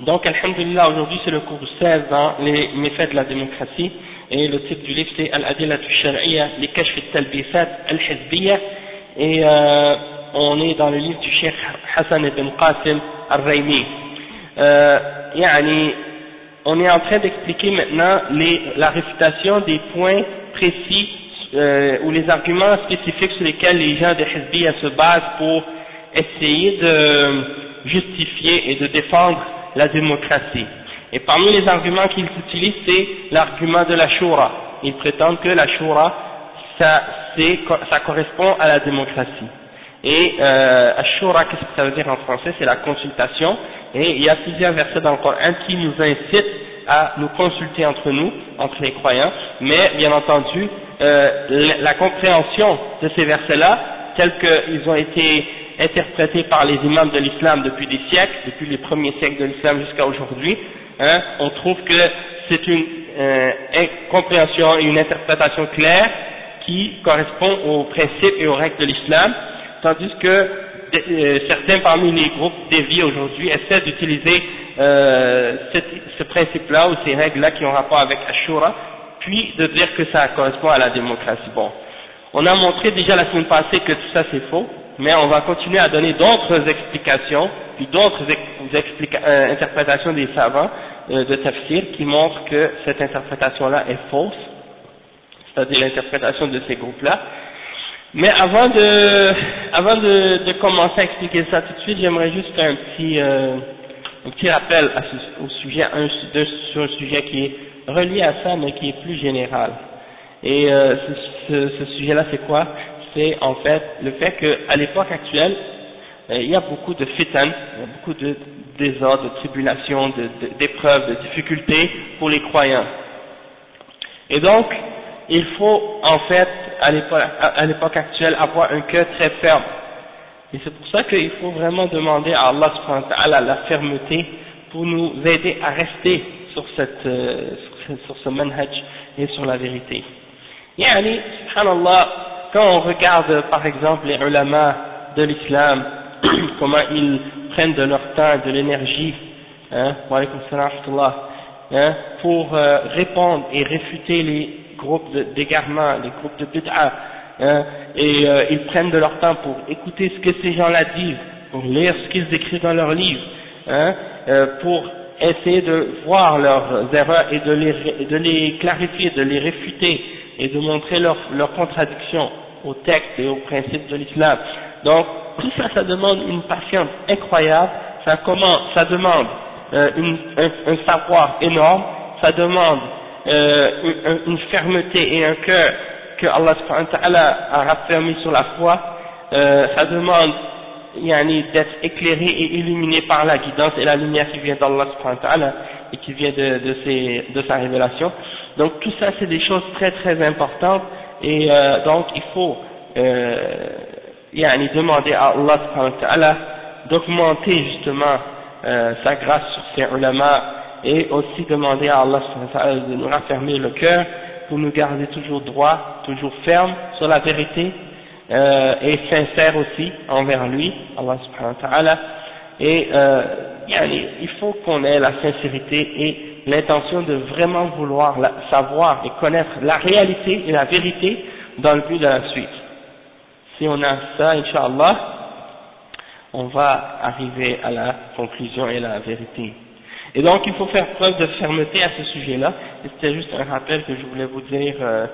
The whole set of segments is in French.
Donc, Alhamdulillah, aujourd'hui c'est le cours 16 dans les méfaits de la démocratie, et le titre du livre c'est Al-Adilat al-Shar'iyya, les kashf al-Talbisat al-Hizbiyya, et euh, on est dans le livre du Cheikh Hassan ibn Qasim al-Raymi. Euh, on est en train d'expliquer maintenant les, la réfutation des points précis euh, ou les arguments spécifiques sur lesquels les gens de Hizbiyya se basent pour essayer de justifier et de défendre la démocratie. Et parmi les arguments qu'ils utilisent, c'est l'argument de la Shura. Ils prétendent que la Shura, ça, ça correspond à la démocratie. Et euh, Ashura, qu'est-ce que ça veut dire en français? C'est la consultation. Et il y a plusieurs versets dans le Coran qui nous incitent à nous consulter entre nous, entre les croyants. Mais bien entendu, euh, la, compréhension de ces versets-là, tels qu'ils ont été interprété par les imams de l'islam depuis des siècles, depuis les premiers siècles de l'islam jusqu'à aujourd'hui, hein, on trouve que c'est une euh, compréhension et une interprétation claire qui correspond aux principes et aux règles de l'islam, tandis que euh, certains parmi les groupes déviés aujourd'hui essaient d'utiliser euh, ce principe-là ou ces règles-là qui ont rapport avec Ashura, puis de dire que ça correspond à la démocratie. Bon, on a montré déjà la semaine passée que tout ça c'est faux, mais on va continuer à donner d'autres explications, puis d'autres euh, interprétations des savants euh, de tafsir qui montrent que cette interprétation-là est fausse, c'est-à-dire l'interprétation de ces groupes-là. Mais avant de, avant de, commencer à expliquer ça tout de suite, j'aimerais juste faire un petit, euh, un petit rappel au sujet, un, de, sur un sujet qui est relié à ça, mais qui est plus général. Et euh, ce sujet-là, c'est quoi? C'est en fait le fait qu'à l'époque actuelle, euh, il y a beaucoup de fitan, il y a beaucoup de désordres, de tribulations, d'épreuves, de, de, difficultés pour les croyants. Et donc, il faut en fait, à l'époque actuelle, avoir un cœur très ferme. Et c'est pour ça qu'il faut vraiment demander à Allah subhanahu la fermeté pour nous aider à rester sur, cette, euh, sur ce manhaj et sur la vérité. Yani, subhanallah, quand on regarde par exemple les ulama de l'islam, comment ils prennent de leur temps, de l'énergie, hein, hein, pour euh, répondre et réfuter les groupes d'égarement, les groupes de bid'a, hein, et euh, ils prennent de leur temps pour écouter ce que ces gens-là disent, pour lire ce qu'ils écrivent dans leurs livres, hein, euh, pour essayer de voir leurs erreurs et de les clarifier, de les réfuter et de montrer leurs leur contradictions au texte et aux principes de l'islam. Donc, tout ça, ça demande une patience incroyable, ça, comment, ça demande euh, une, un, un, savoir énorme, ça demande euh, une, fermeté et un cœur que Allah subhanahu wa a raffermi sur la foi, euh, ça demande d'être éclairé et illuminé par la guidance et la lumière qui vient d'Allah subhanahu wa et qui vient de, de, ses, de sa révélation. Donc tout ça c'est des choses très très importantes et euh, donc il faut euh, yani, demander à Allah d'augmenter justement euh, sa grâce sur ses ulama et aussi demander à Allah de nous raffermir le cœur pour nous garder toujours droit, toujours ferme sur la vérité euh, et sincère aussi envers lui, Allah subhanahu wa ta'ala et euh, il faut qu'on ait la sincérité et l'intention de vraiment vouloir savoir et connaître la réalité et la vérité dans le but de la suite. Si on a ça, Inch'Allah, on va arriver à la conclusion et à la vérité. Et donc il faut faire preuve de fermeté à ce sujet-là, c'était juste un rappel que je voulais vous dire euh,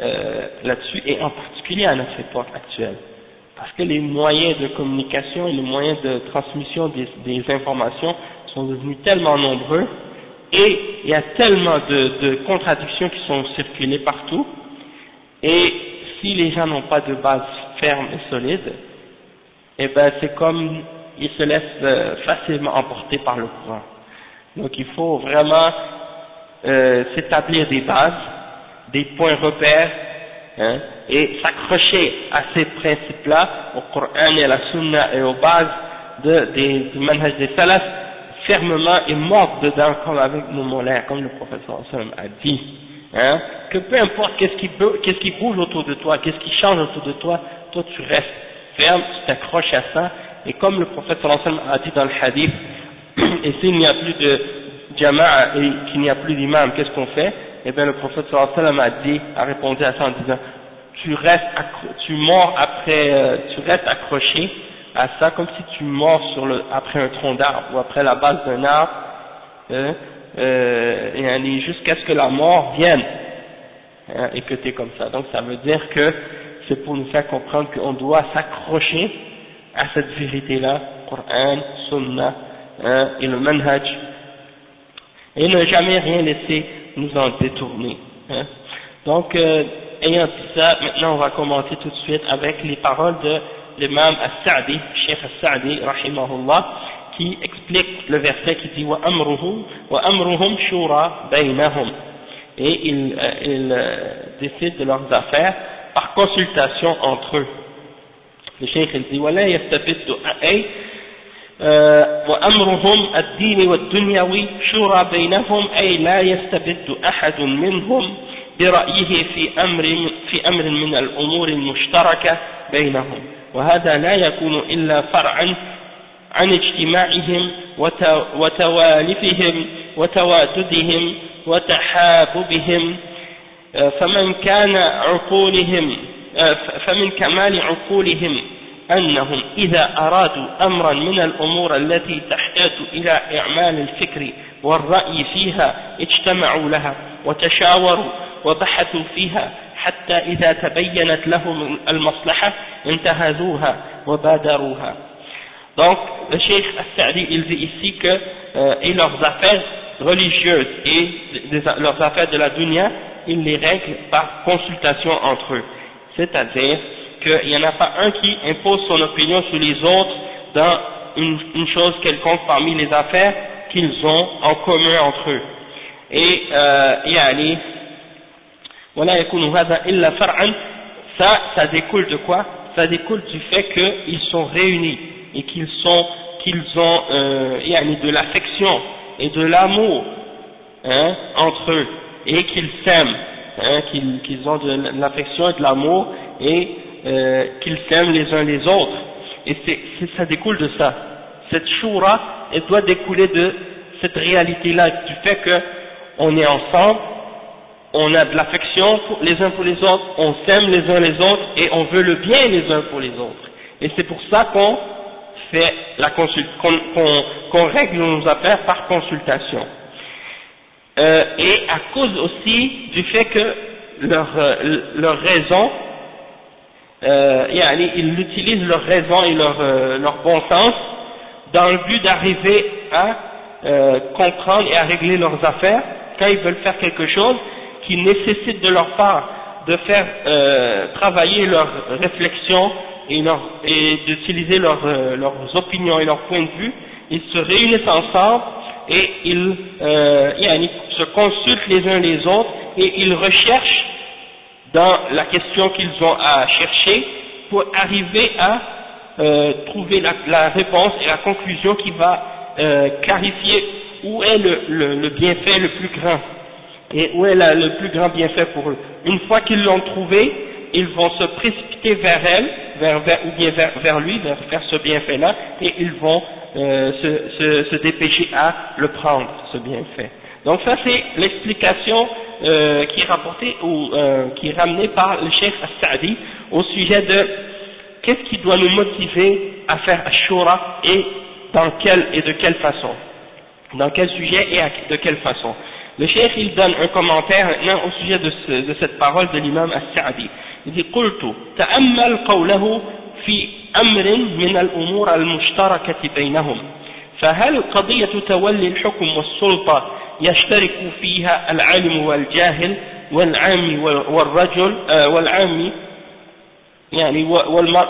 euh, là-dessus, et en particulier à notre époque actuelle. Parce que les moyens de communication et les moyens de transmission des, des informations sont devenus tellement nombreux, et il y a tellement de, de contradictions qui sont circulées partout, et si les gens n'ont pas de base ferme et solide, eh ben c'est comme ils se laissent euh, facilement emporter par le courant. Donc il faut vraiment euh, s'établir des bases, des points repères, hein, et s'accrocher à ces principes-là, au Coran et à la Sunna et aux bases de, des, du manhaj des salafs, fermement et mordre dedans comme avec nos molaires, comme le professeur a dit. Hein, que peu importe qu'est-ce qui, qu'est-ce qui bouge autour de toi, qu'est-ce qui change autour de toi, toi tu restes ferme, tu t'accroches à ça, et comme le prophète sallallahu a dit dans le hadith, et s'il n'y a plus de jama'a et qu'il n'y a plus d'imam, qu'est-ce qu'on fait? Eh bien le prophète sallallahu a dit, a répondu à ça en disant, tu restes, tu mords après, euh, tu restes accroché à ça comme si tu mords sur après un tronc d'arbre ou après la base d'un arbre, hein, euh, et jusqu'à ce que la mort vienne, hein, et que tu es comme ça. Donc ça veut dire que c'est pour nous faire comprendre qu'on doit s'accrocher à cette vérité-là, Coran, Sunnah hein, et le manhaj, et ne jamais rien laisser nous en détourner. Hein. Donc, euh, ayant dit ça, maintenant on va commencer tout de suite avec les paroles de l'imam As-Sa'di, Cheikh As-Sa'di, rahimahullah, qui explique le verset qui dit « Wa amruhum, wa amruhum shura baynahum » et ils, euh, ils euh, décident de leurs affaires par consultation entre eux. Le Cheikh il dit « Wa la yastabitu وأمرهم الدين والدنيوي شورى بينهم أي لا يستبد أحد منهم برأيه في أمر في أمر من الأمور المشتركة بينهم. وهذا لا يكون إلا فرعا عن اجتماعهم وتوالفهم وتواددهم وتحاببهم. فمن كان عقولهم فمن كمال عقولهم أنهم إذا أرادوا أمرا من الأمور التي تحتاج إلى إعمال الفكر والرأي فيها اجتمعوا لها وتشاوروا وبحثوا فيها حتى إذا تبينت لهم المصلحة انتهزوها وبادروها Donc, le Cheikh As-Sa'di, il dit ici que, euh, et leurs affaires religieuses et des, leurs affaires de la dunya, il les règle par consultation entre eux. C'est-à-dire qu'il n'y en a pas un qui impose son opinion sur les autres dans une, chose quelconque parmi les affaires qu'ils ont en commun entre eux. Et, euh, voilà, illa far'an, ça, ça découle de quoi? Ça découle du fait qu'ils sont réunis et qu'ils sont, qu'ils ont, euh, de l'affection et de l'amour, hein, entre eux, et qu'ils s'aiment, hein, qu'ils ont de l'affection et de l'amour, et euh, qu'ils s'aiment les uns les autres. Et c'est ça découle de ça. Cette choura, doit découler de cette réalité-là, du fait que on est ensemble, on a de l'affection les uns pour les autres, on s'aime les uns les autres et on veut le bien les uns pour les autres. Et c'est pour ça qu'on fait la qu'on règle nos affaires par consultation. Euh, et à cause aussi du fait que leur, euh, leur raison, euh, ils utilisent leur raison et leur, euh, leur bon sens dans le but d'arriver à euh, comprendre et à régler leurs affaires quand ils veulent faire quelque chose qui nécessite de leur part de faire euh, travailler leur réflexion et, et d'utiliser leur, leurs opinions et leurs points de vue, ils se réunissent ensemble et ils, euh, se consultent les uns les autres et ils recherchent dans la question qu'ils ont à chercher pour arriver à euh, trouver la, réponse et la conclusion qui va euh, clarifier où est le, bienfait le plus grand et où est le plus grand bienfait pour eux. Une fois qu'ils l'ont trouvé, ils vont se précipiter vers elle, vers, ou bien vers, lui, vers ce bienfait-là, et ils vont euh, se, dépêcher à le prendre, ce bienfait. Donc ça c'est l'explication euh, qui est rapportée ou euh, qui est ramenée par le chef As-Sa'di au sujet de qu'est-ce qui doit nous motiver à faire Ashura et dans quelle et de quelle façon dans quel sujet et de quelle façon le chef il donne un commentaire maintenant au sujet de, ce, de cette parole de l'imam As-Sa'di il dit قلت تأمل قوله في أمر من الأمور المشتركة بينهم فهل قضية تولي الحكم والسلطة يشترك فيها العالم والجاهل والعام والرجل آه، والعام يعني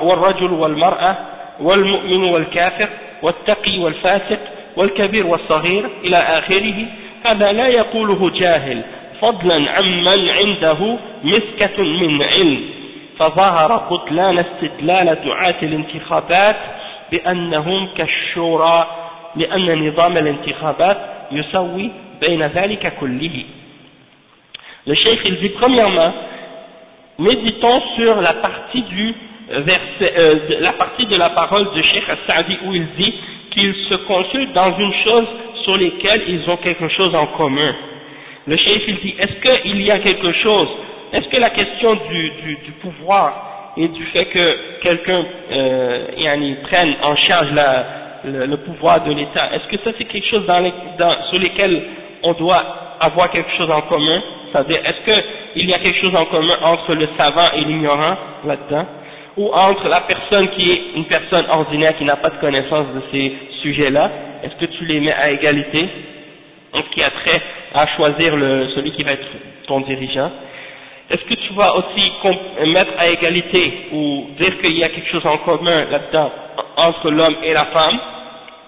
والرجل والمرأة والمؤمن والكافر والتقي والفاسق والكبير والصغير إلى آخره؟ هذا لا يقوله جاهل فضلا عمن عنده مسكة من علم. فظهر بطلان استدلال دعاة الانتخابات بأنهم كالشورى لأن نظام الانتخابات يسوي بين ذلك كله Le cheikh il dit premièrement méditons sur la partie du verset, euh, la partie de la parole de Cheikh As-Sa'di où il dit qu'ils se consultent dans une chose sur lesquelles ils ont quelque chose en commun. Le cheikh il dit est-ce qu'il y a quelque chose, est-ce que la question du, du, du pouvoir et du fait que quelqu'un euh, prenne en charge la, le, pouvoir de l'État, est-ce que ça c'est quelque chose dans les, sur lesquels on doit avoir quelque chose en commun? C'est-à-dire, est-ce qu'il y a quelque chose en commun entre le savant et l'ignorant là-dedans? Ou entre la personne qui est une personne ordinaire qui n'a pas de connaissance de ces sujets-là? Est-ce que tu les mets à égalité? En ce qui a trait à choisir celui qui va être ton dirigeant? Est-ce que tu vas aussi mettre à égalité ou dire qu'il y a quelque chose en commun là-dedans entre l'homme et la femme?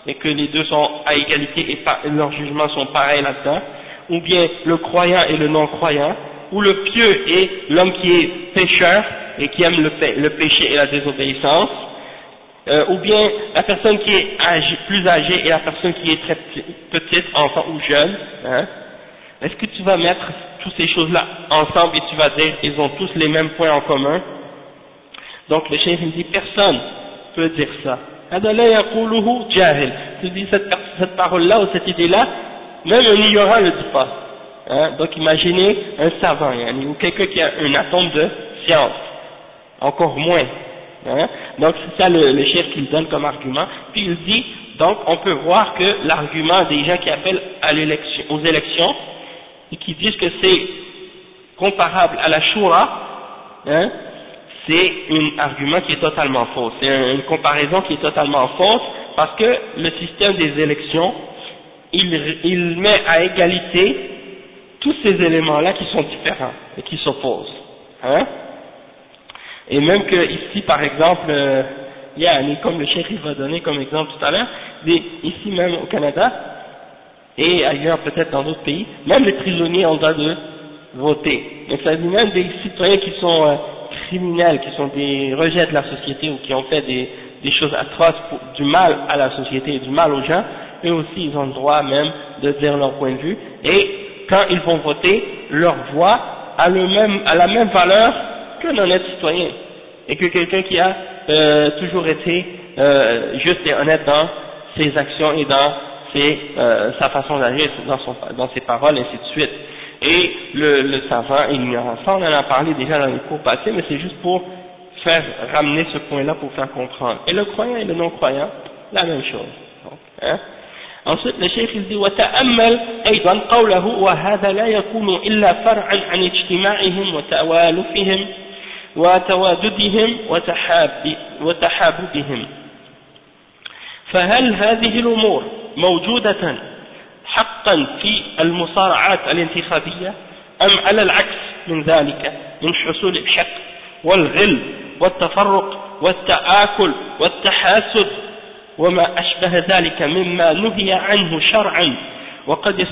Et que les deux sont à égalité et leurs jugements sont pareils là-dedans, ou bien le croyant et le non-croyant, ou le pieux et l'homme qui est pécheur et qui aime le, péché et la désobéissance, euh, ou bien la personne qui est plus âgée et la personne qui est très petite, enfant ou jeune, hein, est-ce que tu vas mettre toutes ces choses-là ensemble et tu vas dire ils ont tous les mêmes points en commun? Donc le chef me dit personne peut dire ça. Tu dis cette, cette parole-là ou cette idée-là, même un ignorant ne le dit pas. Hein? Donc imaginez un savant, ou quelqu'un qui a un atome de science, encore moins. Hein? Donc c'est ça le, le chef qu'il donne comme argument. Puis il dit, donc on peut voir que l'argument des gens qui appellent à l'élection, aux élections et qui disent que c'est comparable à la Shura, hein, c'est un argument qui est totalement faux. C'est une comparaison qui est totalement fausse parce que le système des élections, il, met à égalité tous ces éléments-là qui sont différents et qui s'opposent. Hein et même que ici, par exemple, euh, y a, comme le chef va donner comme exemple tout à l'heure, ici même au Canada, et ailleurs peut-être dans d'autres pays, même les prisonniers ont le droit de voter. Donc ça dit même des citoyens qui sont euh, criminels, qui sont des rejets de la société ou qui ont fait des, des choses atroces, pour, du mal à la société et du mal aux gens, eux aussi ils ont le droit même de dire leur point de vue. Et quand ils vont voter, leur voix a, le même, a la même valeur qu'un honnête citoyen. Et que quelqu'un qui a euh, toujours été euh, juste et honnête dans ses actions et dans ses, euh, sa façon d'agir, dans, dans ses paroles, et ainsi de suite et le, le savant et l'ignorant. Ça, on en a parlé déjà dans les cours passés, mais c'est juste pour faire ramener ce point-là pour faire comprendre. Et le croyant et le non-croyant, la même chose. Donc, hein. Ensuite, le chef il dit وتأمل أيضا قوله وهذا لا يكون إلا فرعا عن اجتماعهم وتوالفهم وتواددهم وتحاب وتحاببهم فهل هذه الأمور موجودة حقا في المصارعات الانتخابية أم على العكس من ذلك من حصول الحق والغل والتفرق والتآكل والتحاسد وما أشبه ذلك مما نهي عنه شرعا. وقد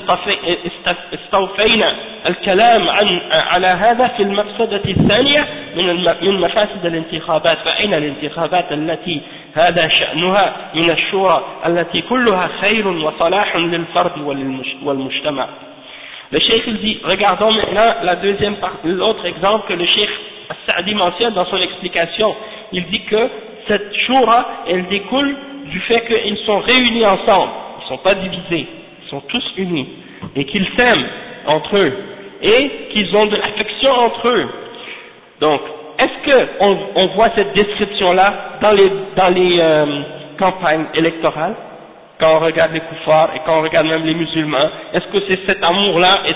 استوفينا الكلام عن على هذا في المفسدة الثانية من من مفاسد الانتخابات. فأين الانتخابات التي هذا شأنها من الشورى التي كلها خير وصلاح للفرد والمجتمع Le cheikh il dit, regardons maintenant la deuxième partie, l'autre exemple que le cheikh Saadi mentionne dans son explication. Il dit que cette shura, elle découle du fait qu'ils sont réunis ensemble, ils ne sont pas divisés, ils sont tous unis. et qu'ils s'aiment entre eux et qu'ils ont de l'affection entre eux. Donc, est-ce qu'on on voit cette description-là dans les, dans les euh, campagnes électorales? Quand on regarde les koufars et quand on regarde même les musulmans, est-ce que c'est cet amour-là et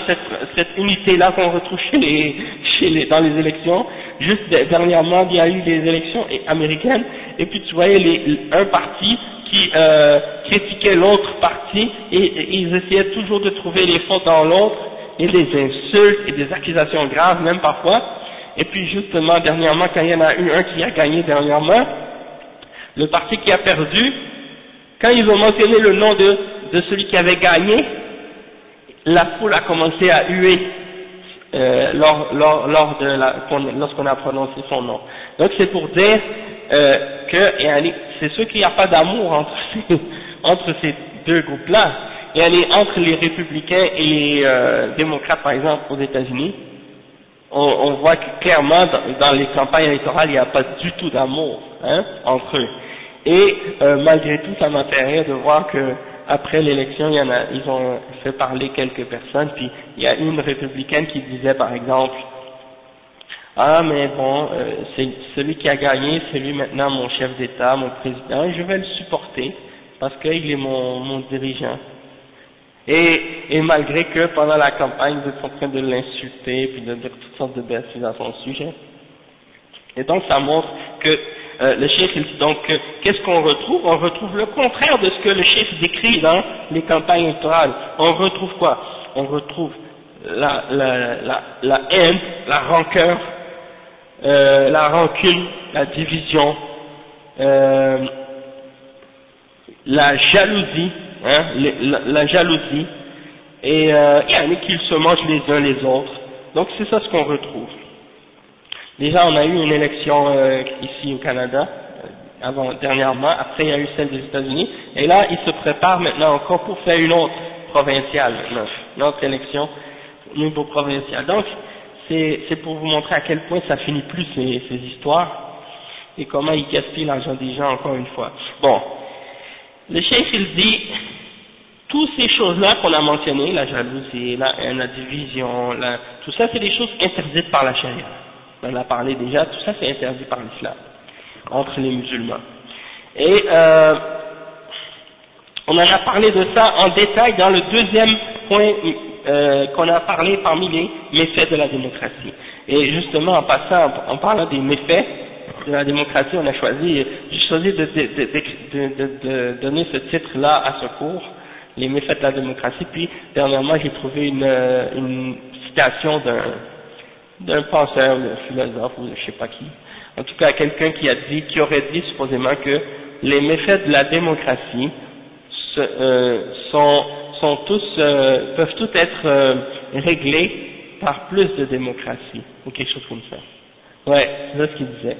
cette, unité-là qu'on retrouve chez les, chez les, dans les élections? Juste dernièrement, il y a eu des élections américaines, et puis tu voyais les, un parti qui euh, critiquait l'autre parti, et, ils essayaient toujours de trouver les fautes dans l'autre, et des insultes et des accusations graves même parfois. Et puis justement, dernièrement, quand il y en a eu un qui a gagné dernièrement, le parti qui a perdu, quand ils ont mentionné le nom de, de celui qui avait gagné, la foule a commencé à huer euh, lors, lors, lors de la, lorsqu'on a prononcé son nom. Donc c'est pour dire euh, que c'est ceux qui n'y a pas d'amour entre entre ces deux groupes-là. Et entre les républicains et les euh, démocrates, par exemple, aux États-Unis, on, voit que clairement dans, les campagnes électorales, il n'y a pas du tout d'amour hein, entre eux. Et euh, malgré tout, ça rire de voir que après l'élection, il y en a, ils ont fait parler quelques personnes, puis il y a une républicaine qui disait par exemple, ah mais bon, euh, celui qui a gagné, c'est lui maintenant mon chef d'État, mon président, je vais le supporter parce qu'il est mon, mon dirigeant. Et, et, malgré que pendant la campagne, vous êtes en train de l'insulter, puis de dire toutes sortes de bêtises à son sujet. Et donc ça montre que euh, le chef donc qu'est-ce qu'on retrouve? On retrouve le contraire de ce que le chef décrit dans les campagnes électorales. On retrouve quoi? On retrouve la, la, la, la, haine, la rancœur, euh, la rancune, la division, euh, la jalousie, hein, la, la, jalousie, et euh, il y en a qui se mangent les uns les autres. Donc c'est ça ce qu'on retrouve. Déjà, on a eu une élection euh, ici au Canada, euh, avant dernièrement, après il y a eu celle des États-Unis, et là, ils se préparent maintenant encore pour faire une autre provinciale une autre élection au niveau provincial. Donc, c'est pour vous montrer à quel point ça finit plus ces, ces histoires, et comment ils gaspillent l'argent des gens encore une fois. Bon, le chef il dit, toutes ces choses-là qu'on a mentionnées, la jalousie, la, la division, tout ça c'est des choses interdites par la charia on en a parlé déjà, tout ça c'est interdit par l'islam, entre les musulmans. Et euh, on en a parlé de ça en détail dans le deuxième point euh, qu'on a parlé parmi les méfaits de la démocratie. Et justement, en passant, en parlant des méfaits de la démocratie, on a choisi, j'ai choisi de, donner ce titre-là à ce cours, les méfaits de la démocratie, puis dernièrement j'ai trouvé une, une citation d'un penseur, d'un philosophe ou je sais pas qui, en tout cas quelqu'un qui a dit, qui aurait dit supposément que les méfaits de la démocratie euh, sont, tous, euh, peuvent tous être euh, réglés par plus de démocratie, ou quelque chose comme ça. Ouais, c'est ce qu'il disait.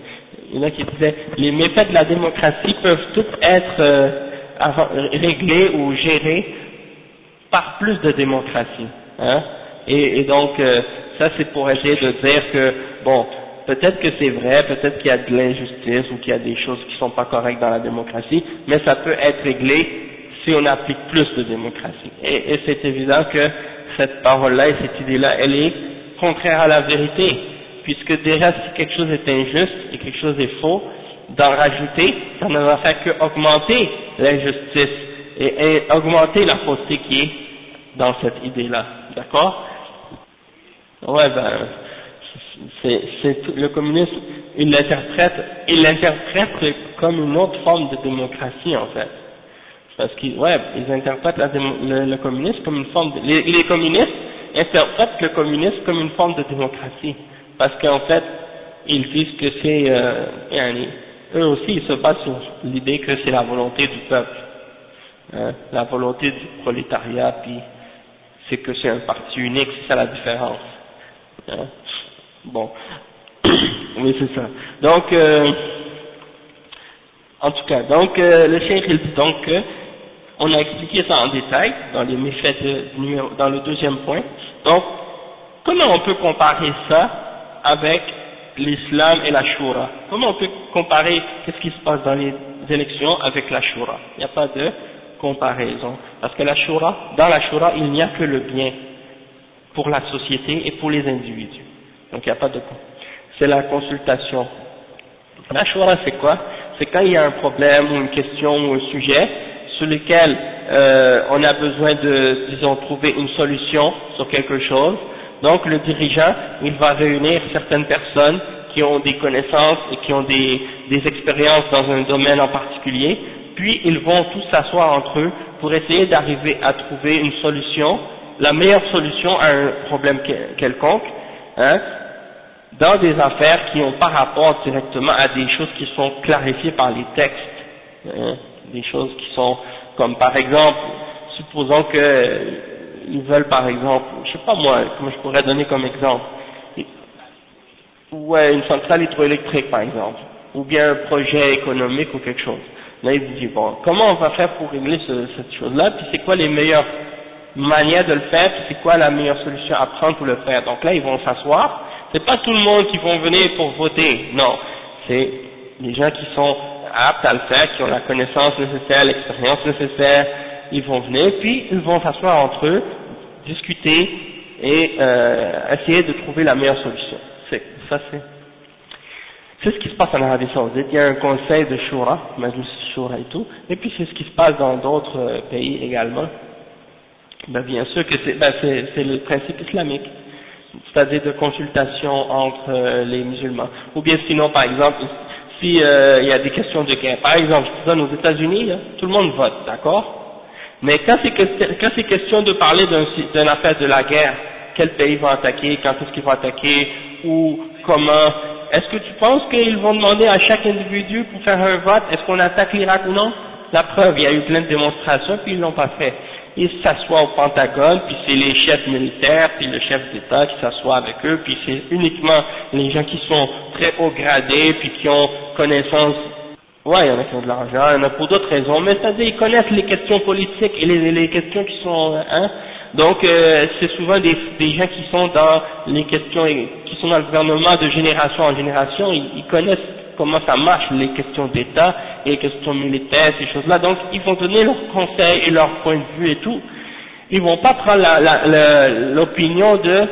Il y en a qui disaient, les méfaits de la démocratie peuvent tous être réglés ou gérés par plus de démocratie. Hein et, donc, ça c'est pour essayer de dire que, bon, peut-être que c'est vrai, peut-être qu'il y a de l'injustice ou qu'il y a des choses qui sont pas correctes dans la démocratie, mais ça peut être réglé si on applique plus de démocratie. Et, c'est évident que cette parole-là et cette idée-là, elle est contraire à la vérité, puisque déjà si quelque chose est injuste et quelque chose est faux, d'en rajouter, ça ne va faire qu'augmenter l'injustice et augmenter la fausseté qui est dans cette idée-là. D'accord? Ouais, ben, c'est le communisme, il l'interprète, il l'interprète comme une autre forme de démocratie en fait. Parce qu'ils, ouais, ils interprètent le, le, communisme comme une forme de, les, les, communistes interprètent le communisme comme une forme de démocratie. Parce qu'en fait, ils disent que c'est, euh, eux aussi ils se basent sur l'idée que c'est la volonté du peuple, hein, la volonté du prolétariat, puis c'est que c'est un parti unique, c'est ça la différence. Hein? Bon, oui c'est ça. Donc, euh, en tout cas, donc euh, le chef il dit donc que on a expliqué ça en détail dans les méfaits de, dans le deuxième point. Donc, comment on peut comparer ça avec l'islam et la shura Comment on peut comparer qu'est-ce qui se passe dans les élections avec la shura? Il n'y a pas de comparaison. Parce que la shura, dans la shura, il n'y a que le bien pour la société et pour les individus. Donc il n'y a pas de C'est la consultation. La shura, c'est quoi? C'est quand il y a un problème ou une question ou un sujet sur lequel euh, on a besoin de, disons, trouver une solution sur quelque chose. Donc le dirigeant, il va réunir certaines personnes qui ont des connaissances et qui ont des, des expériences dans un domaine en particulier, puis ils vont tous s'asseoir entre eux pour essayer d'arriver à trouver une solution, la meilleure solution à un problème quelconque, hein, dans des affaires qui n'ont pas rapport directement à des choses qui sont clarifiées par les textes, hein, des choses qui sont comme par exemple, supposons qu'ils veulent par exemple, je sais pas moi, comment je pourrais donner comme exemple, ouais, une centrale hydroélectrique par exemple, ou bien un projet économique ou quelque chose. Là, il dit, bon, comment on va faire pour régler cette chose-là, puis c'est quoi les meilleures manières de le faire, puis c'est quoi la meilleure solution à prendre pour le faire. Donc là, ils vont s'asseoir, c'est pas tout le monde qui vont venir pour voter, non, c'est les gens qui sont aptes à le faire, qui ont la connaissance nécessaire, l'expérience nécessaire, ils vont venir, puis ils vont s'asseoir entre eux, discuter et euh, essayer de trouver la meilleure solution. C'est ça, c'est c'est ce qui se passe en Arabie Saoudite. Il y a un conseil de Shura, Majlis Shura et tout, et puis c'est ce qui se passe dans d'autres euh, pays également. Ben, bien sûr que c'est ben, le principe islamique, c'est-à-dire de consultation entre euh, les musulmans. Ou bien sinon, par exemple, si euh, il y a des questions de guerre. Par exemple, je te donne aux États-Unis, tout le monde vote, d'accord? Mais quand c'est question de parler d'une affaire de la guerre, quel pays va attaquer, quand est-ce qu'ils vont attaquer, ou comment, est-ce que tu penses qu'ils vont demander à chaque individu pour faire un vote, est-ce qu'on attaque l'Irak ou non? La preuve, il y a eu plein de démonstrations, puis ils l'ont pas fait. Ils s'assoient au Pentagone, puis c'est les chefs militaires, puis le chef d'État qui s'assoit avec eux, puis c'est uniquement les gens qui sont très haut gradés, puis qui ont connaissance, ouais, il y en a qui ont de l'argent, il y en a pour d'autres raisons, mais c'est-à-dire ils connaissent les questions politiques et les, les questions qui sont, hein, donc euh, c'est souvent des, des, gens qui sont dans les questions, qui sont dans le gouvernement de génération en génération, ils, connaissent comment ça marche, les questions d'État et les questions militaires, ces choses-là. Donc ils vont donner leurs conseils et leurs points de vue et tout. Ils vont pas prendre l'opinion de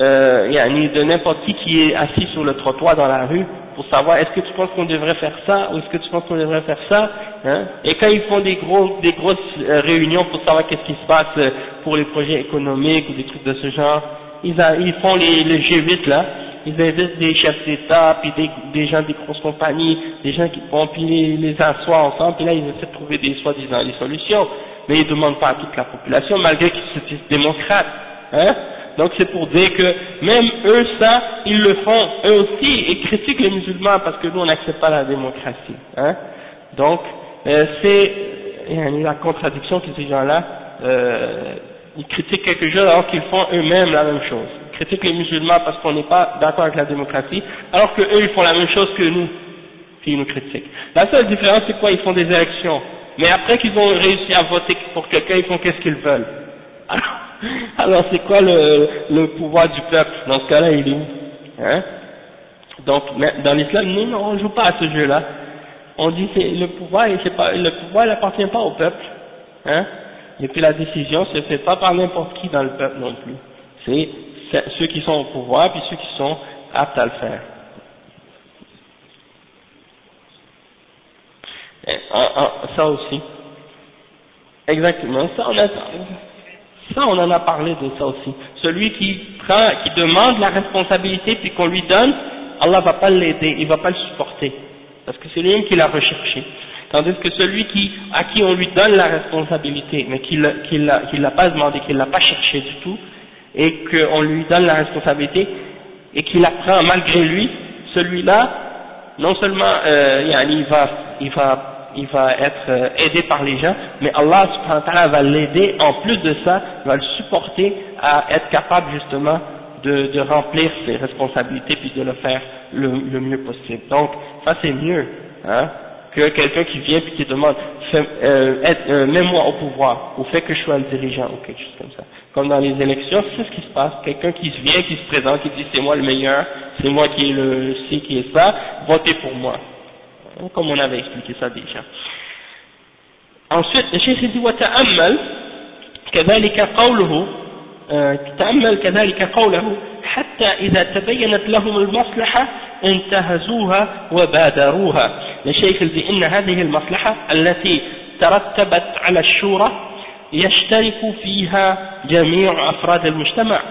euh, de n'importe qui qui est assis sur le trottoir dans la rue pour savoir est-ce que tu penses qu'on devrait faire ça ou est-ce que tu penses qu'on devrait faire ça hein? Et quand ils font des gros des grosses euh, réunions pour savoir qu'est-ce qui se passe euh, pour les projets économiques ou des trucs de ce genre ils, ils font les, les G8 là. Ils invitent des chefs d'État puis des, des, gens des grosses compagnies des gens qui vont puis les, les assoient ensemble puis là ils essaient de trouver des soi-disant des solutions. Mais ils demandent pas à toute la population malgré qu'ils se disent démocrates hein? Donc c'est pour dire que même eux, ça, ils le font eux aussi et critiquent les musulmans parce que nous, on n'accepte pas la démocratie. Hein. Donc euh, c'est la contradiction que ces gens-là, euh, ils critiquent quelque chose alors qu'ils font eux-mêmes la même chose. Ils critiquent les musulmans parce qu'on n'est pas d'accord avec la démocratie, alors que eux, ils font la même chose que nous, qui nous critiquent. La seule différence, c'est quoi? Ils font des élections. Mais après qu'ils ont réussi à voter pour quelqu'un, ils font qu'est-ce qu'ils veulent. Alors, alors c'est quoi le, pouvoir du peuple? Dans ce cas-là, il est où? Hein? Donc dans l'islam, nous, non, on ne joue pas à ce jeu-là. On dit c'est le pouvoir, n'appartient pas au peuple. Hein? Et puis la décision se fait pas par n'importe qui dans le peuple non plus. C'est ceux qui sont au pouvoir, puis ceux qui sont aptes à le faire. ça aussi. Exactement, ça on a ça, on en a parlé de ça aussi. Celui qui prend, qui demande la responsabilité puis qu'on lui donne, Allah va pas l'aider, il va pas le supporter. Parce que c'est lui-même qui l'a recherché. Tandis que celui qui, à qui on lui donne la responsabilité, mais qu'il ne l'a pas demandé, qu'il l'a pas cherché du tout, et qu'on lui donne la responsabilité, et qu'il la prend malgré lui, celui-là, non seulement euh, il, va, il va il va être euh, aidé par les gens, mais Allah subhanahu va l'aider, en plus de ça, va le supporter à être capable justement de, de remplir ses responsabilités puis de le faire le, le mieux possible. Donc, ça c'est mieux, hein, que quelqu'un qui vient puis qui demande, euh, euh, mets-moi au pouvoir, ou fais que je sois le dirigeant, ou quelque chose comme ça. Comme dans les élections, c'est ce qui se passe, quelqu'un qui vient, qui se présente, qui dit c'est moi le meilleur, c'est moi qui est le ci, qui est ça, votez pour moi comme on avait expliqué ça déjà. ensuite le cheikh dit وتأمل كذلك قوله تأمل كذلك قوله حتى إذا تبينت لهم المصلحة انتهزوها وبادروها الشيخ dit إن هذه المصلحة التي ترتبت على الشورى يشترك فيها جميع أفراد المجتمع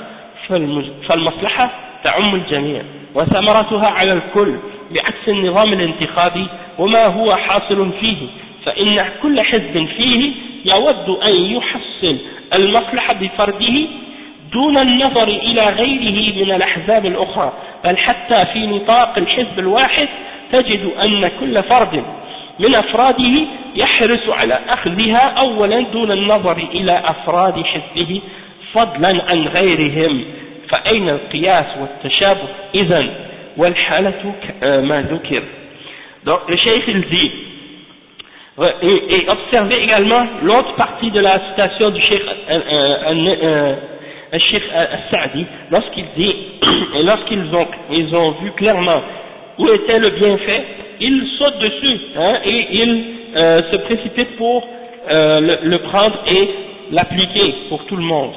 فالمصلحة تعم الجميع وثمرتها على الكل بعكس النظام الانتخابي وما هو حاصل فيه فإن كل حزب فيه يود أن يحصل المصلحة بفرده دون النظر إلى غيره من الأحزاب الأخرى. بل حتى في نطاق الحزب الواحد تجد أن كل فرد من أفراده يحرص على أخذها أولا دون النظر إلى أفراد حزبه فضلا عن غيرهم. فأين القياس والتشابه؟ إذا والحالة ما ذكر donc le cheikh il dit et observez également l'autre partie de la citation du cheikh le cheikh Sa'di lorsqu'il dit et lorsqu'ils ont, ils ont vu clairement où était le bienfait ils sautent dessus hein, et ils euh, se précipitent pour euh, le, le prendre et l'appliquer pour tout le monde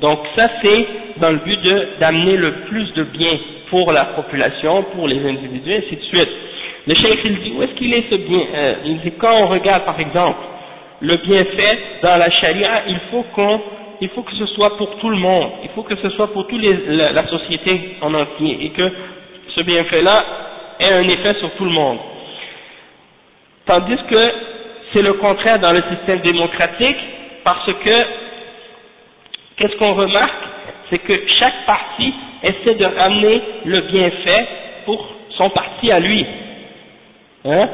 donc ça c'est dans le but d'amener le plus de bien pour la population, pour les individus, ainsi de suite. Le cheikh il dit, où est-ce qu'il est ce bien euh, Il dit, quand on regarde par exemple le bienfait dans la charia, il faut faut que ce soit pour tout le monde, il faut que ce soit pour toute la, la, société en entier, et que ce bienfait-là ait un effet sur tout le monde. Tandis que c'est le contraire dans le système démocratique, parce que qu'est-ce qu'on remarque? C'est que chaque parti essaie de ramener le bienfait pour son parti à lui, hein?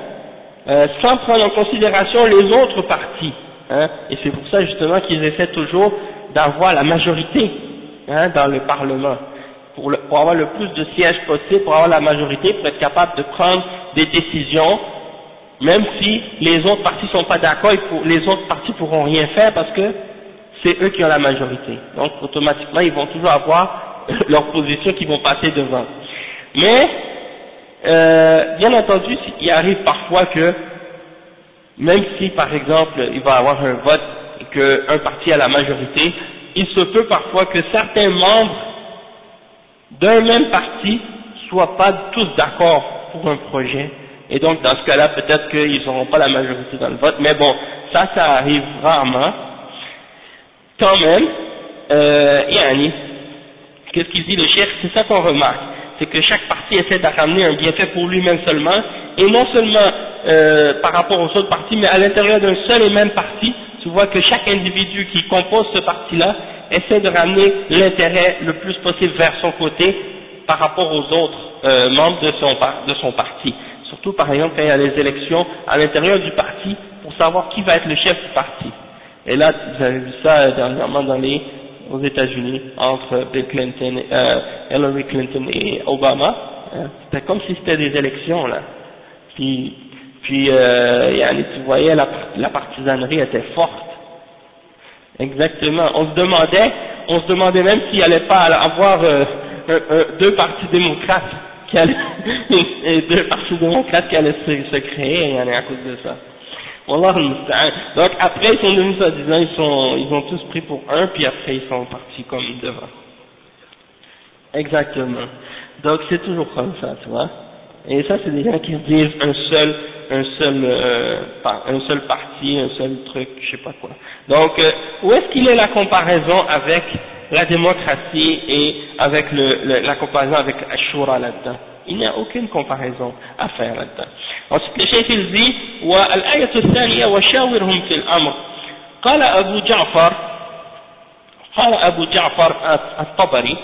Euh, sans prendre en considération les autres partis. Hein? Et c'est pour ça justement qu'ils essaient toujours d'avoir la majorité hein, dans le Parlement, pour, avoir le plus de sièges possible, pour avoir la majorité, pour être capable de prendre des décisions, même si les autres partis sont pas d'accord, les autres partis pourront rien faire parce que c'est eux qui ont la majorité. Donc automatiquement, ils vont toujours avoir leur position qui vont passer devant. Mais, euh, bien entendu, il arrive parfois que, même si par exemple il va avoir un vote et qu'un parti a la majorité, il se peut parfois que certains membres d'un même parti soient pas tous d'accord pour un projet. Et donc dans ce cas-là, peut-être qu'ils n'auront pas la majorité dans le vote. Mais bon, ça, ça arrive rarement quand même, euh, qu'est-ce qu'il dit le chef C'est ça qu'on remarque, c'est que chaque parti essaie de ramener un bienfait pour lui-même seulement, et non seulement euh, par rapport aux autres partis, mais à l'intérieur d'un seul et même parti, tu vois que chaque individu qui compose ce parti-là essaie de ramener l'intérêt le plus possible vers son côté par rapport aux autres euh, membres de son, de son parti. Surtout par exemple quand il y a les élections à l'intérieur du parti pour savoir qui va être le chef du parti. Et là, vous avez vu ça dernièrement dans les, aux États-Unis, entre Bill Clinton, euh, Hillary Clinton et Obama. Hein. C'était comme si c'était des élections, là. Puis, puis euh, tu voyais, la, partisanerie était forte. Exactement. On se demandait, on se demandait même s'il allait pas avoir euh, deux partis démocrates qui allaient, deux partis démocrates qui allaient se, se créer, à cause de ça. Donc après ils sont devenus soi-disant, ils sont, ils ont tous pris pour un, puis après ils sont partis comme devant. Exactement. Donc c'est toujours comme ça, tu vois. Et ça c'est des gens qui disent un seul, un seul, euh, un seul parti, un seul truc, je sais pas quoi. Donc euh, où est-ce qu'il est la comparaison avec la démocratie et avec le, la comparaison avec Ashura là-dedans? Il n'y a aucune comparaison à faire là-dedans. Ensuite, le cheikh il dit والآية الثانية وشاورهم في الأمر قال أبو جعفر قال أبو جعفر الطبري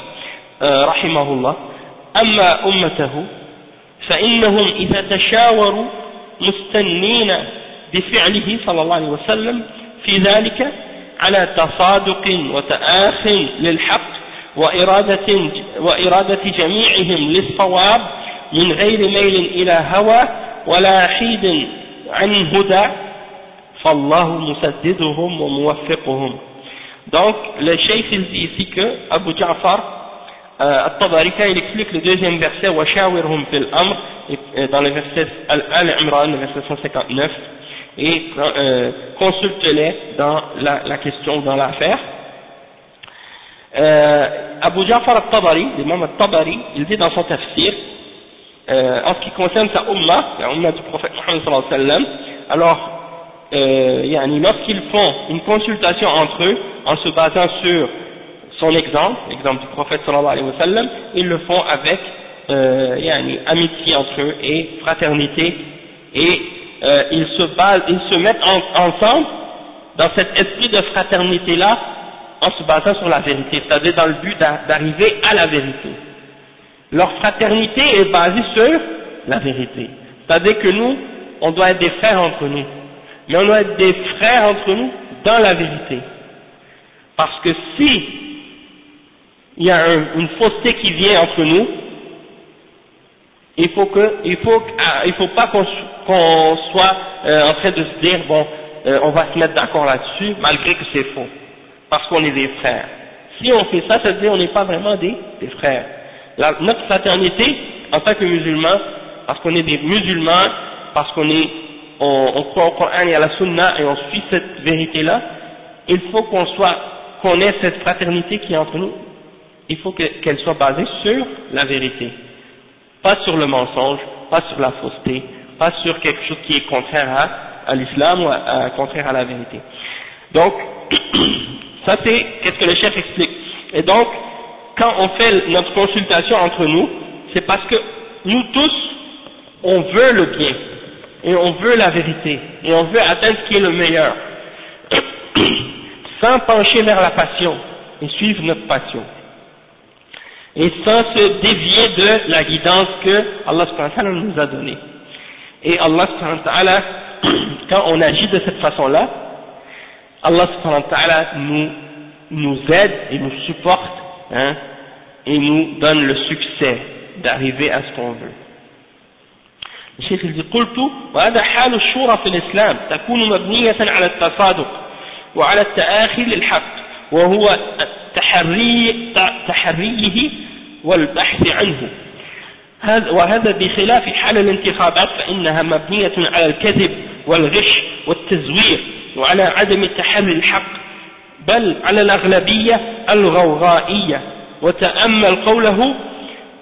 رحمه الله أما أمته فإنهم إذا تشاوروا مستنين بفعله صلى الله عليه وسلم في ذلك على تصادق وتآخ للحق وإرادة, وإرادة جميعهم للصواب من غير ميل إلى هوى ولا حيد عن هدى فالله مسددهم وموفقهم donc le cheikh il dit ici que Abu Ja'far euh, At-Tabari quand il explique le deuxième verset وشاورهم في الأمر dans le verset Al-Imran le verset 159 et euh, consulte-les dans la, la question, dans l'affaire. Euh, Abu Ja'far al-Tabari, l'imam al-Tabari, il dit dans son tafsir, euh, en ce qui concerne sa umma, la umma du prophète sallallahu alayhi wa sallam, alors, euh, lorsqu'ils font une consultation entre eux, en se basant sur son exemple, l'exemple du prophète sallallahu alayhi wa sallam, ils le font avec euh, yani, amitié entre eux et fraternité, et euh, ils se basent, ils se mettent en, ensemble dans cet esprit de fraternité-là, en se basant sur la vérité, c'est-à-dire dans le but d'arriver à la vérité. Leur fraternité est basée sur la vérité. C'est-à-dire que nous, on doit être des frères entre nous. Mais on doit être des frères entre nous dans la vérité. Parce que si il y a une fausseté qui vient entre nous, il faut que, ah, faut pas qu'on soit euh, en train de se dire bon, euh, on va se mettre d'accord là-dessus, malgré que c'est faux, parce qu'on est des frères. Si on fait ça, ça veut dire qu'on n'est pas vraiment des, des frères. Notre fraternité, en tant que musulmans, parce qu'on est des musulmans, parce qu'on est, on, on, croit au Coran et à la Sunna et on suit cette vérité-là, il faut qu'on soit, qu'on ait cette fraternité qui est entre nous, il faut qu'elle soit basée sur la vérité, pas sur le mensonge, pas sur la fausseté, pas sur quelque chose qui est contraire à, à l'islam ou à, contraire à la vérité. Donc, ça c'est qu'est-ce que le chef explique. Et donc, quand on fait notre consultation entre nous, c'est parce que nous tous, on veut le bien, et on veut la vérité, et on veut atteindre ce qui est le meilleur, sans pencher vers la passion, et suivre notre passion et sans se dévier de la guidance que Allah nous a donnée. Et Allah quand on agit de cette façon-là, Allah nous, nous aide et nous supporte hein, et nous donne le succès d'arriver à ce qu'on veut. الشيخ يقول قلت وهذا حال الشورى في الإسلام تكون مبنية على التصادق وعلى التآخي للحق وهو تحري تحريه والبحث عنه وهذا بخلاف حال الانتخابات فإنها مبنية على الكذب والغش والتزوير وعلى عدم تحري الحق بل على الأغلبية الغوغائية وتأمل قوله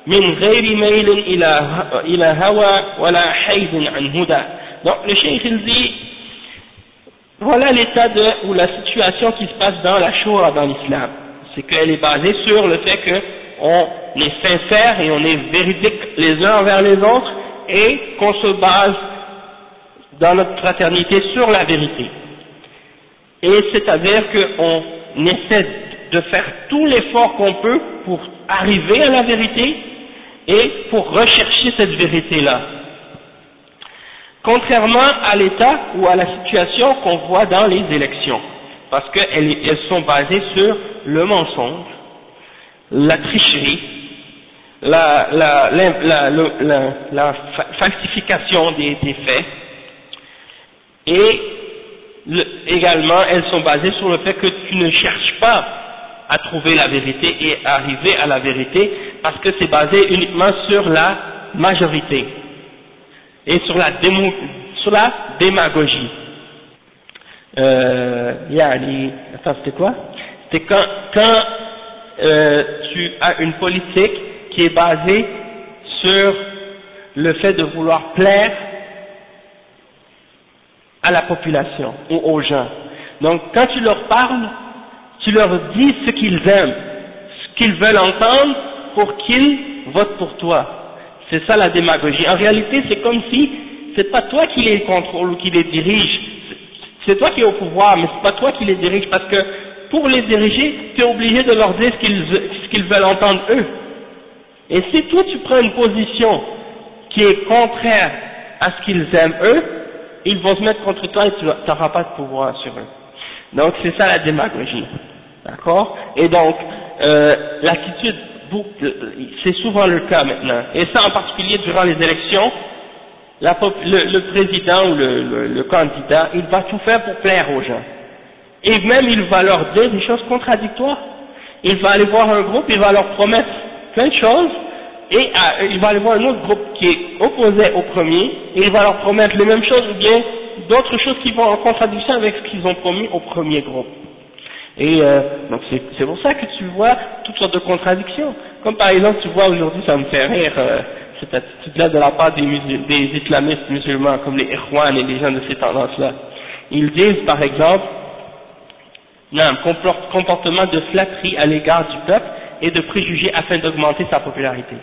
من غير ميل إلى إلى هوى ولا حيز عن هدى Donc le cheikh il dit voilà l'état de ou la situation qui se passe dans la Shoah dans l'islam c'est qu'elle est basée sur le fait que on est sincère et on est véridique les uns envers les autres et qu'on se base dans notre fraternité sur la vérité. Et c'est-à-dire qu'on essaie de faire tout l'effort qu'on peut pour arriver à la vérité et pour rechercher cette vérité-là. Contrairement à l'état ou à la situation qu'on voit dans les élections, parce qu'elles sont basées sur le mensonge, la tricherie, la, falsification des, faits, et également elles sont basées sur le fait que tu ne cherches pas à trouver la vérité et arriver à la vérité, parce que c'est basé uniquement sur la majorité et sur la, sur la démagogie. Euh, yani, attends, c'était quoi? C'était quand, quand euh, tu as une politique qui est basée sur le fait de vouloir plaire à la population ou aux gens. Donc quand tu leur parles, tu leur dis ce qu'ils aiment, ce qu'ils veulent entendre pour qu'ils votent pour toi. C'est ça la démagogie. En réalité, c'est comme si c'est pas toi qui les contrôle ou qui les dirige. C'est toi qui es au pouvoir, mais c'est pas toi qui les dirige parce que pour les diriger, tu es obligé de leur dire ce qu'ils veulent entendre eux. Et si toi tu prends une position qui est contraire à ce qu'ils aiment eux, ils vont se mettre contre toi et tu n'auras pas de pouvoir sur eux. Donc c'est ça la démagogie. D'accord? Et donc, euh, l'attitude, c'est souvent le cas maintenant. Et ça en particulier durant les élections, le, président ou le candidat, il va tout faire pour plaire aux gens et même il va leur dire des choses contradictoires. Il va aller voir un groupe, il va leur promettre plein de choses, et euh, il va aller voir un autre groupe qui est opposé au premier, et il va leur promettre les mêmes choses, ou bien d'autres choses qui vont en contradiction avec ce qu'ils ont promis au premier groupe. Et euh, donc c'est pour ça que tu vois toutes sortes de contradictions. Comme par exemple, tu vois aujourd'hui, ça me fait rire, euh, cette attitude-là de la part des, des, islamistes musulmans, comme les Irwan et les gens de ces tendances-là. Ils disent par exemple, un comportement de flatterie à l'égard du peuple et de préjugés afin d'augmenter sa popularité.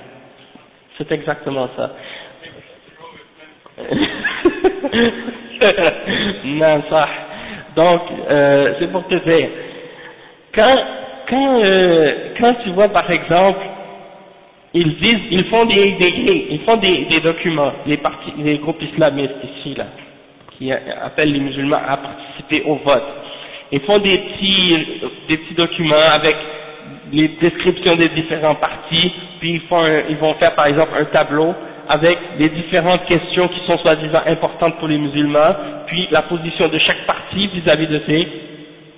C'est exactement ça. non, ça. Donc, euh, c'est pour te dire, quand, quand, euh, quand tu vois par exemple, ils disent, ils font des, ils font des documents, les partis, les groupes islamistes ici là, qui appellent les musulmans à participer au vote. Ils font des petits, des petits documents avec les descriptions des différents partis, puis ils, font ils vont faire par exemple un tableau avec les différentes questions qui sont soi-disant importantes pour les musulmans, puis la position de chaque parti vis-à-vis de ces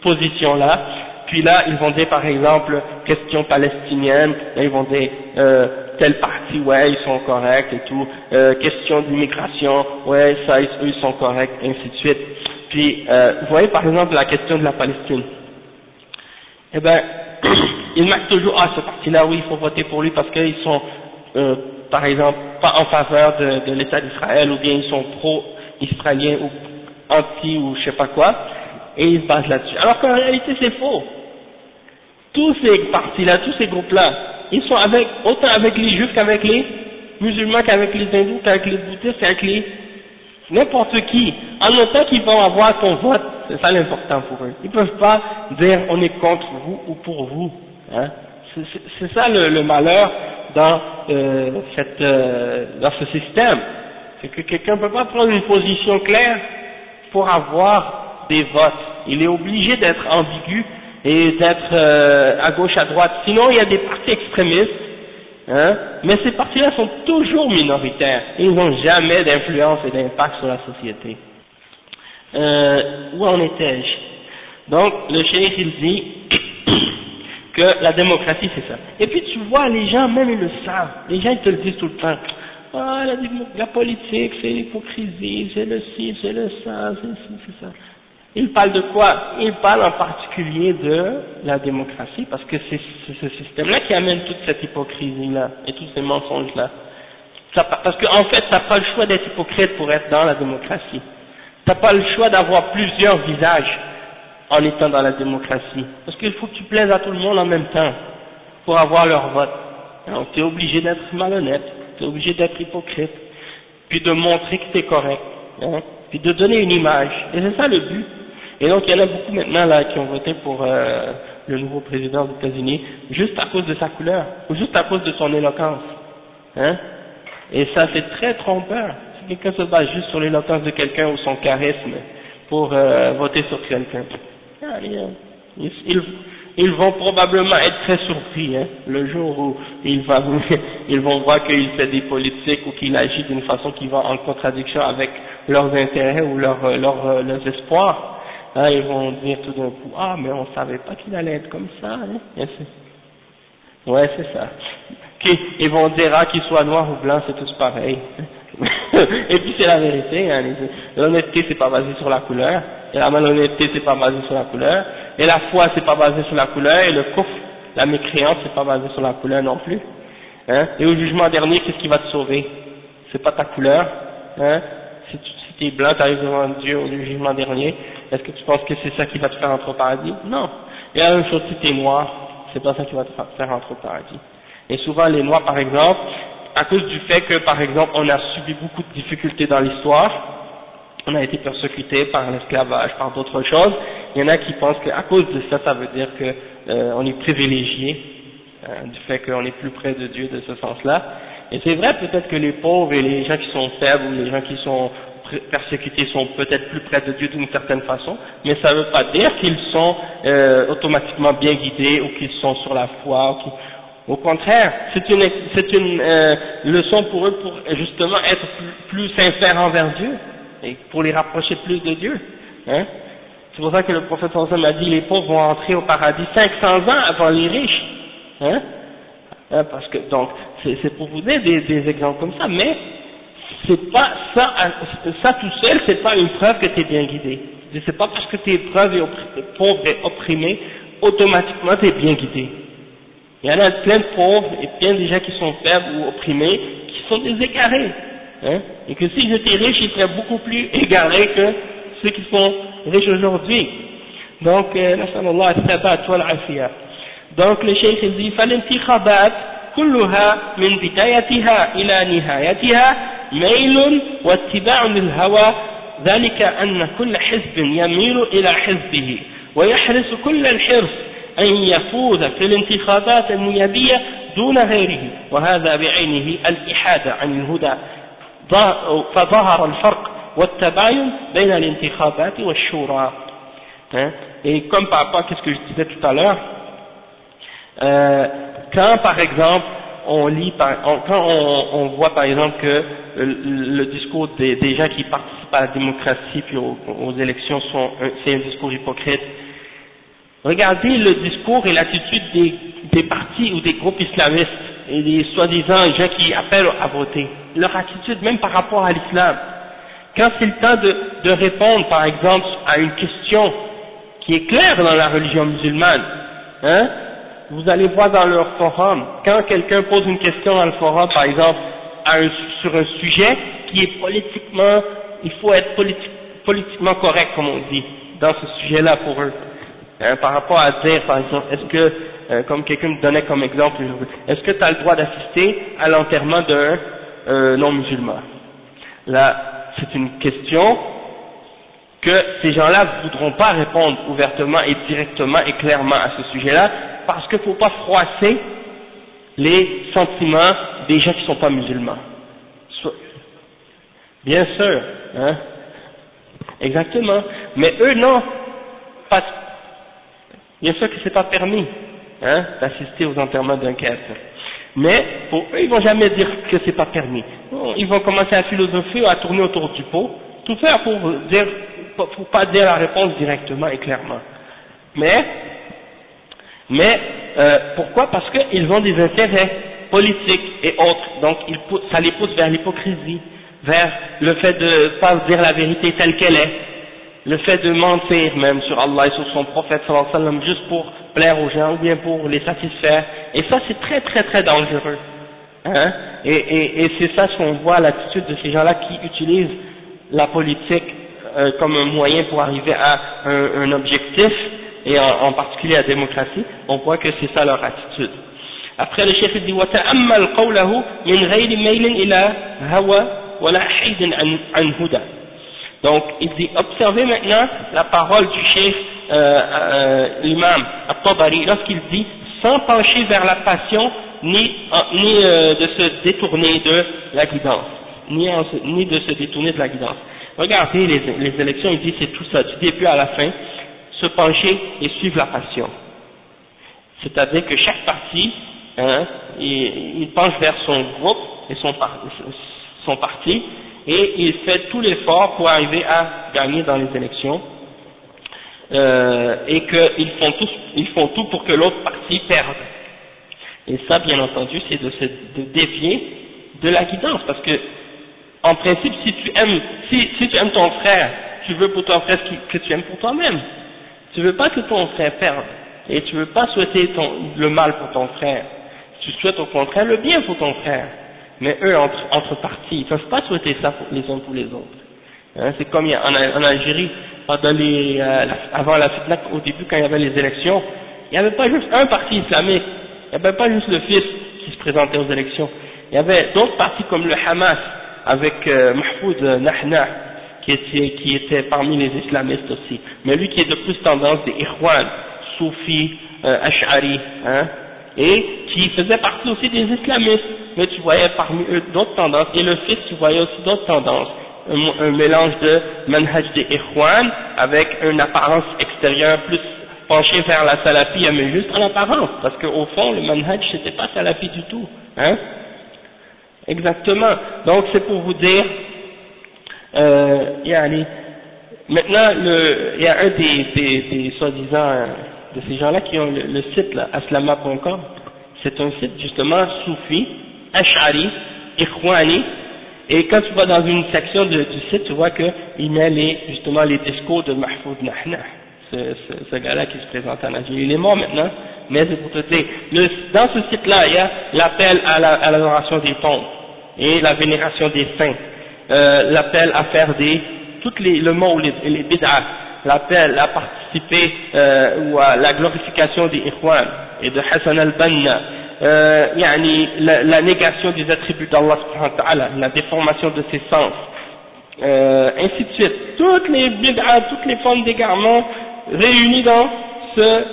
positions-là. Puis là, ils vont dire par exemple, question palestinienne, là, ils vont dire euh, tel parti, ouais, ils sont corrects et tout, euh, question d'immigration, ouais, ça, eux, ils sont corrects, et ainsi de suite. Puis, euh, vous voyez par exemple la question de la Palestine. Eh ben, ils marquent toujours, ah, ce parti-là, oui, il faut voter pour lui parce qu'ils sont, euh, par exemple, pas en faveur de, de l'État d'Israël, ou bien ils sont pro-israéliens, ou anti, ou je sais pas quoi, et ils se basent là-dessus. Alors qu'en réalité, c'est faux. Tous ces partis-là, tous ces groupes-là, ils sont avec, autant avec les juifs qu'avec les musulmans, qu'avec les hindous, qu'avec les bouddhistes, qu'avec les n'importe qui, en autant qu'ils vont avoir ton vote, c'est ça l'important pour eux. Ils ne peuvent pas dire on est contre vous ou pour vous. Hein? C'est ça le, malheur dans, euh, cette, euh, dans ce système. C'est que quelqu'un ne peut pas prendre une position claire pour avoir des votes. Il est obligé d'être ambigu et d'être euh, à gauche, à droite. Sinon, il y a des partis extrémistes Hein? mais ces partis-là sont toujours minoritaires, ils n'ont jamais d'influence et d'impact sur la société. Euh, où en étais-je? Donc, le cheikh il dit que la démocratie c'est ça. Et puis tu vois, les gens même ils le savent, les gens ils te le disent tout le temps. Ah, la, politique, c'est l'hypocrisie, c'est le ci, c'est le ça, c'est ci, c'est ça. Il parle de quoi? Il parle en particulier de la démocratie, parce que c'est ce système-là qui amène toute cette hypocrisie-là et tous ces mensonges-là. Parce qu'en en fait, tu n'as pas le choix d'être hypocrite pour être dans la démocratie. Tu n'as pas le choix d'avoir plusieurs visages en étant dans la démocratie. Parce qu'il faut que tu plaises à tout le monde en même temps pour avoir leur vote. Donc tu es obligé d'être malhonnête, tu es obligé d'être hypocrite, puis de montrer que tu es correct, hein, puis de donner une image. Et c'est ça le but. Et donc il y en a beaucoup maintenant là qui ont voté pour euh, le nouveau président des États-Unis juste à cause de sa couleur ou juste à cause de son éloquence. Hein Et ça c'est très trompeur. Si quelqu'un se base juste sur l'éloquence de quelqu'un ou son charisme pour euh, voter sur quelqu'un, ah, ils, ils, vont probablement être très surpris hein, le jour où ils, ils vont voir qu'il fait des politiques ou qu'il agit d'une façon qui va en contradiction avec leurs intérêts ou leurs, leurs, leurs espoirs. Hein, ils vont dire tout d'un coup, ah, mais on savait pas qu'il allait être comme ça, hein. Ouais, c'est ça. Ils vont dire, ah, qu'il soit noir ou blanc, c'est tous pareil. et puis c'est la vérité, hein, l'honnêteté c'est pas basé sur la couleur, et la malhonnêteté c'est pas basé sur la couleur, et la foi c'est pas basé sur la couleur, et le couf, la mécréance c'est pas basé sur la couleur non plus. Hein, et au jugement dernier, qu'est-ce qui va te sauver? C'est pas ta couleur, hein, si tu es blanc, tu arrives devant Dieu au jugement dernier, est-ce que tu penses que c'est ça qui va te faire entrer au paradis? Non. Et la même chose si tu es noir, c'est pas ça qui va te faire entrer au paradis. Et souvent les noirs par exemple, à cause du fait que par exemple on a subi beaucoup de difficultés dans l'histoire, on a été persécuté par l'esclavage, par d'autres choses, il y en a qui pensent qu'à cause de ça, ça veut dire qu'on euh, est privilégié, euh, du fait qu'on est plus près de Dieu de ce sens-là. Et c'est vrai peut-être que les pauvres et les gens qui sont faibles ou les gens qui sont persécutés sont peut-être plus près de Dieu d'une certaine façon, mais ça ne veut pas dire qu'ils sont euh, automatiquement bien guidés ou qu'ils sont sur la foi. Au contraire, c'est une, c'est une euh, leçon pour eux pour justement être plus, sincères envers Dieu et pour les rapprocher plus de Dieu. Hein. C'est pour ça que le prophète Samson a dit les pauvres vont entrer au paradis 500 ans avant les riches. Hein. hein parce que donc c'est pour vous donner des, des exemples comme ça, mais c'est pas ça, ça tout seul, c'est pas une preuve que tu es bien guidé. C'est pas parce que tu es pauvre et opprimé, automatiquement tu es bien guidé. Il y en a plein de pauvres et plein de gens qui sont faibles ou opprimés, qui sont des égarés. Hein, et que si j'étais riche, ils seraient beaucoup plus égarés que ceux qui sont riches aujourd'hui. Donc, euh, donc le cheikh dit فالانتخابات كلها من بدايتها إلى نهايتها ميل واتباع للهوى ذلك أن كل حزب يميل إلى حزبه ويحرص كل الحرص أن يفوز في الانتخابات النيابية دون غيره وهذا بعينه الإحادة عن الهدى فظهر الفرق والتباين بين الانتخابات والشورى Et comme par rapport à ce que je disais tout à l'heure, euh, quand par exemple on lit, quand on, on, voit par exemple que le, discours des, des, gens qui participent à la démocratie puis aux, aux élections sont c'est un discours hypocrite, regardez le discours et l'attitude des, des partis ou des groupes islamistes et des soi-disant gens qui appellent à voter, leur attitude même par rapport à l'islam. Quand c'est le temps de, répondre par exemple à une question qui est claire dans la religion musulmane, hein, vous allez voir dans leur forum, quand quelqu'un pose une question dans le forum, par exemple, sur un sujet qui est politiquement, il faut être politiquement correct, comme on dit, dans ce sujet-là pour eux. Hein, par rapport à dire, par exemple, est-ce que, euh, comme quelqu'un me donnait comme exemple, est-ce que tu as le droit d'assister à l'enterrement d'un euh, non-musulman? Là, c'est une question que ces gens-là ne voudront pas répondre ouvertement et directement et clairement à ce sujet-là, parce qu'il ne faut pas froisser les sentiments des gens qui ne sont pas musulmans. Bien sûr, hein? Exactement. Mais eux, non. Pas... Bien sûr que c'est pas permis, hein, d'assister aux enterrements d'un kafir. Mais pour eux, ils vont jamais dire que c'est pas permis. Ils vont commencer à philosopher, à tourner autour du pot, tout faire pour dire, pour pas dire la réponse directement et clairement. Mais mais euh, pourquoi? Parce qu'ils ont des intérêts politiques et autres, donc ça les pousse vers l'hypocrisie, vers le fait de pas dire la vérité telle qu'elle est, le fait de mentir même sur Allah et sur son prophète sallallahu alayhi wa sallam juste pour plaire aux gens ou bien pour les satisfaire. Et ça c'est très très très dangereux. Hein et, et, et c'est ça ce qu'on voit l'attitude de ces gens-là qui utilisent la politique euh, comme un moyen pour arriver à un, un objectif et en, en, particulier la démocratie, on voit que c'est ça leur attitude. Après le chef dit وتأمل قوله من غير ميل إلى هوى ولا حيد عن, عن هدى. donc il dit observez maintenant la parole du chef euh, euh, l'imam lorsqu'il dit sans pencher vers la passion ni, ni euh, de se détourner de la guidance, ni, ni de se détourner de la guidance. Regardez les, les élections, il dit c'est tout ça, du début à la fin, se pencher et suivre la passion. C'est-à-dire que chaque parti, hein, il, penche vers son groupe et son, son parti, et il fait tout l'effort pour arriver à gagner dans les élections, euh, et qu'ils font, tout, ils font tout pour que l'autre parti perde. Et ça, bien entendu, c'est de se de dévier de la guidance, parce que, en principe, si tu aimes, si, tu aimes ton frère, tu veux pour ton frère ce que tu aimes pour toi-même. Tu veux pas que ton frère perde, et tu veux pas souhaiter ton, le mal pour ton frère. Tu souhaites au contraire le bien pour ton frère. Mais eux, entre, entre parties, ils peuvent pas souhaiter ça pour les uns pour les autres. Hein, c'est comme en, en, Algérie, pendant les, euh, avant la fitna, au début quand il y avait les élections, il n'y avait pas juste un parti islamique, il n'y avait pas juste le fils qui se présentait aux élections. Il y avait d'autres partis comme le Hamas, avec euh, Mahfoud Nahna, qui était, qui était parmi les islamistes aussi, mais lui qui est de plus tendance des Ikhwan, Soufi, euh, Ash'ari, hein, et qui faisait partie aussi des islamistes, mais tu voyais parmi eux d'autres tendances, et le fils tu voyais aussi d'autres tendances, un, mélange de manhaj des Ikhwan avec une apparence extérieure plus penchée vers la salafi, mais juste en apparence, parce qu'au fond le manhaj c'était pas salafi du tout, hein, exactement, donc c'est pour vous dire euh, maintenant, le, il y a un des, des, des soi-disant de ces gens-là qui ont le, site là, aslama.com. C'est un site justement soufi, ash'ari, ikhwani, Et quand tu vas dans une section du site, tu vois qu'il met les, justement les discours de Mahfoud Nahna, ce, ce, ce gars-là qui se présente en Algérie. Il est mort maintenant, mais c'est pour te dire, dans ce site-là, il y a l'appel à l'adoration des tombes et la vénération des saints, euh, l'appel à faire des, toutes les, le mot, les, les bid'ah, l'appel à participer euh, ou à la glorification des Ikhwan et de Hassan al-Banna, euh, la, la, négation des attributs d'Allah la déformation de ses sens, euh, ainsi de suite. Toutes les toutes les formes d'égarement réunies dans ce,